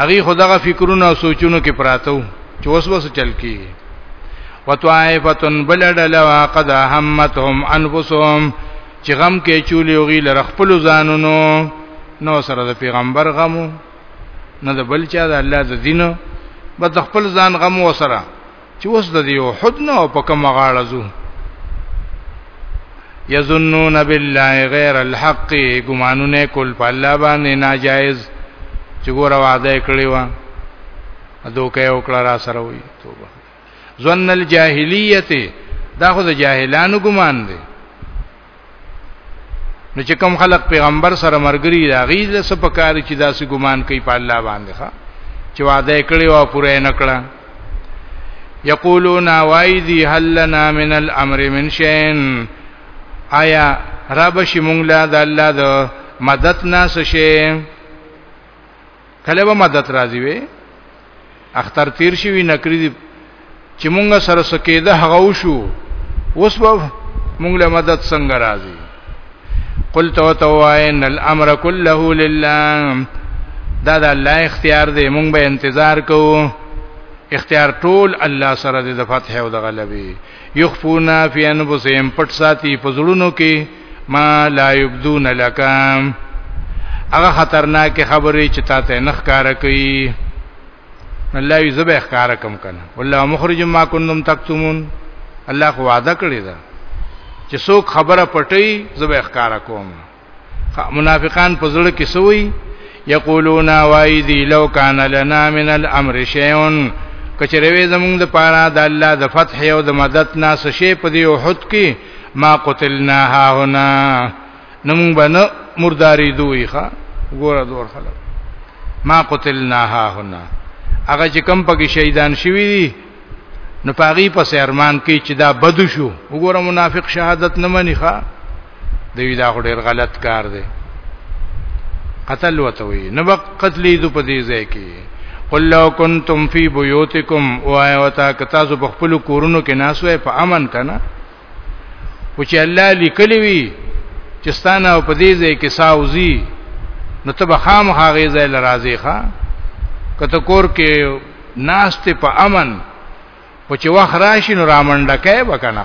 هغه خدغه فکرونه او سوچونو کې پراتو چې اوس وسو چل کی وتوائفتن بلدل وقد همتهم انفسهم چې غم کې چولی او غیل رخپل ځانونو نو سره د پیغمبر غمو نه د بل چا د الله د دین بد خپل ځان غم وسره چې اوس د دې احد نه په کوم غاړه زو یظنون بالله غیر الحق ګمانونه کول په الله باندې ناجایز چې ګور وعده کړی و دوکه یو کړه را سره وي توبه ظن الجاهلیت دا خو د جاهلانو ګمان دی نو چې کوم خلق پیغمبر سره مرګري راغی د سپکار چې داسې ګمان کوي په الله باندې ښا چې وعده کړی او پوره نه کړه یقولون وایذی هل لنا من الامر من شین آیا رب شي مونږ له د الله د مدد نه شي کله به مدد راځي وي اختر تیر شي وي نکري دي چې مونږ سره سکیده هغه وشو اوس به مونږ له مدد څنګه راځي قلت وتوائن الامر كله لله دا د الله اختیار دی مونږ به انتظار کوو اختیار ټول الله سره د فتح او د غلبي یخفونا فی انفسهم پټ ساتي پزړونو کې ما لا یبدون لک هغه خطرناک خبرې چې تا ته نخ کار کوي الله یې زبې ښکار کم کنه والله مخرج ما کنتم تکتمون الله خو وعده کړی دا چې څوک خبره پټي زبې ښکار کوم منافقان په زړه کې سوی یقولون وای دی لو کان لنا من الامر شیئون کچروي زمونږ د پاره د الله د فتح او د مدد ناس شي په دی وحد کې ما قتلنا ها هنا نمون بنه مرداری دوی ښا ګوره دور خلک ما قتلنا ها هنا هغه چې کم پکې شهیدان شوی دي نو پاغي په سرمان کې چې دا بدو شو وګوره منافق شهادت نه مني ښا دوی دا ډېر غلط کار دی قتل وته وي نه وخت قتلې دو په دې ځای کې قل لو کنتم فی بیوتکم او ایوتا کتا سو په خپل کورونو کې ناسوې په امن کنا او چې الله لیکلی وي چې ستانه په دې ځای کې ساوزی نو ته به خام هغه ځای لراځي ښا کته کور کې ناشته په امن او چې وخت راشي نو رامنډه کې وکنه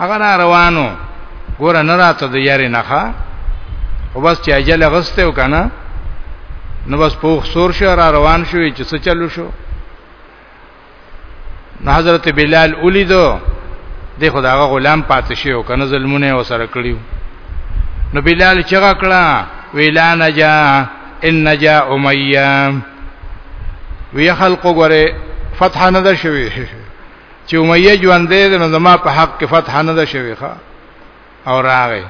هغه را روانو ګور نه راته د یاري نخا او بس چې اجل غسته وکنه نو بس پوخ سور شو را روان شو چې څه چلو شو نو حضرت بلال اولیدو د خداغه غلام پاتې شي او کنه ظلمونه وسره کړیو نو بلال چغه کړه ویلا نجا ان نجا امیہ وی خلق غره فتح نه ده شوی چې امیه ژوند دې نو زما په حق کې فتح نه ده شوی ښا او راغی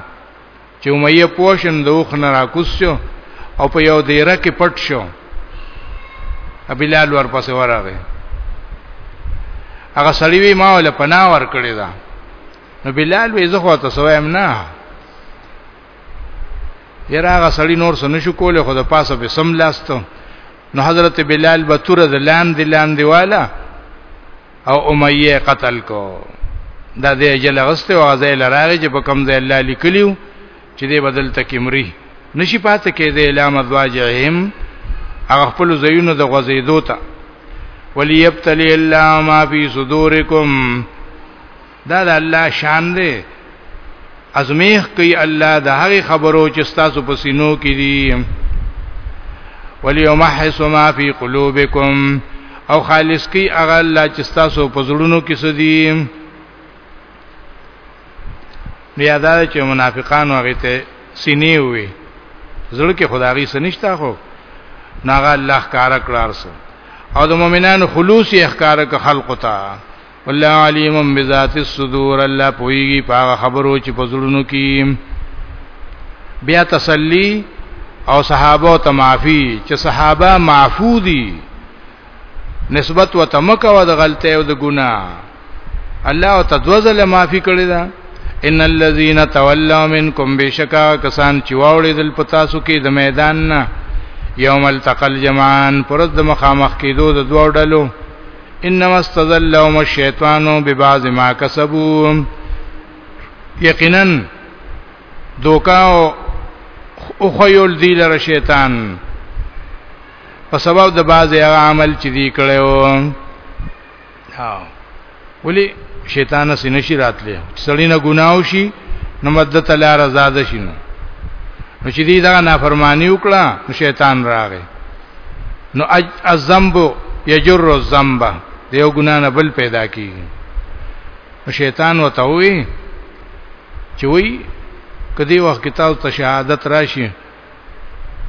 چې امیه پوښن دوخ نه راکوسو او په یو دیره کې پټ شو بلال ورپسې ورغی هغه سړی وی ما ول پناه ور کړی دا نو بلال وی زه خو ته سوایم نه یره هغه سړی نور څه نشو کوله خو د پاسه به سم لاستو نو حضرت بلال بتوره د لاندې لاندې والا او امیه قتل کو دا دې جل غسته او غزه لراغه چې په کم ځای الله لیکلیو چې دې بدل تکمری نشي پاتې کې دې اعلان ازواجهم هغه خپل زینو د غزیدو ته وليبتلي الله ما في صدوركم دا د الله شان دی ازمیخ کوي الله د هغه خبرو چې تاسو په سینو کې دي وليمحص ما في قلوبكم او خالص کی هغه الله چې تاسو په زړونو کې سدي بیا دا چې منافقان هغه ته سینې وي زړه کې خدایي سنشتا خو ناغه الله کار کړار سو او د مؤمنانو خلوص یې ښکارا ک خلق ته والله علیم بذات الصدور الله پویږي په خبرو چې په زړونو کې بیا تسلی او صحابه او تمافی چې صحابه معفو دي نسبت و تمکه و د غلطه او د ګنا الله او تدوزل معافی کړی دا ان الذين تولوا منكم بشکا کسان چې واوړې دل پتا سو کې د میدان نه یوم التقل جمعان پرد مخامخ کېدو د دوه ډلو انما استذلهم الشیطان ببعض ما کسبوا یقینا دوکا او خیول دی لره شیطان په سبب د بعض عمل چې دی کړو ها ولی شیطان سینې شي راتلې سړی نه ګناو شي نو مدد تعالی رضا ده شي نو چې دی دا نافرمانی وکړه نو شیطان راغی نو الذنب یجر الذنب دیو ګنا نه بل پیدا کیږي شیطان وته وی چې وی کدی وخت کې تاسو ته شهادت راشي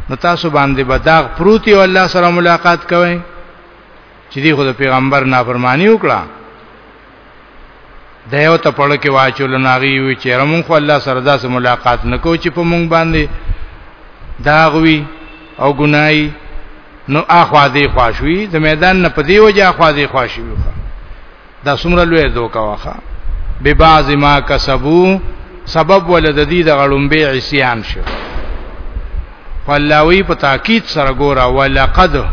نو تاسو باندې بداغ پروتي او الله سره ملاقات کوئ چې دی خو د پیغمبر نافرمانی وکړه د یو ته پړ کې واچول ناغي وی چې رمون خو الله سره داسې ملاقات نکو چې په مونږ باندې داغوي او ګنای نو اخوا دې خواشوي د میدان نه پدی وجه اخوا دې خواشي وخه دا څومره لوی دوکا واخه به بعض ما کسبو سبب ولد دې د غړومبه عصيان شو فلاوی په تاکید سره ګوره ولقد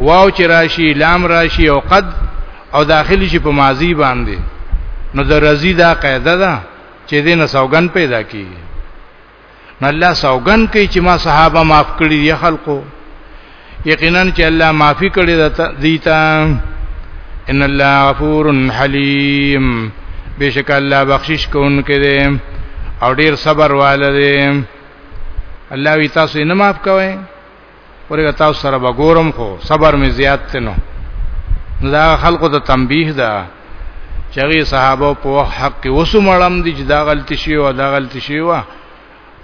واو چې راشي لام راشي او قد او داخلي شي په ماضي باندې نو د رضی دا قاعده ده چې دې نه سوګن پیدا کی نو الله سوګن کوي چې ما صحابه معاف کړی دي خلکو یقینا چې الله معافي کړی دی تا ان الله غفور حلیم بشک الله بخشش کوونکی دی او ډیر صبر والده الله وی تاسو نه معاف کوئ ورګه تاسو سره وګورم خو صبر می زیات تنو نو دا خلکو ته تنبیه ده چغی صحابه په وخت حق کې وسمړم دي چې دا غلطی شی او دا غلطی شی وا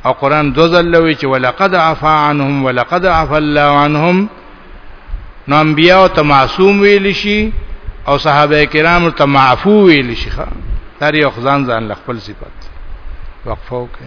او قران دو ځلوي چې ولقد عفا عنهم ولقد عفا الله عنهم نو انبیاء او معصوم ویل شي او صحابه کرام ته معفو ویل شي ښا تر یو خزان ځان خپل صفات وقفو کې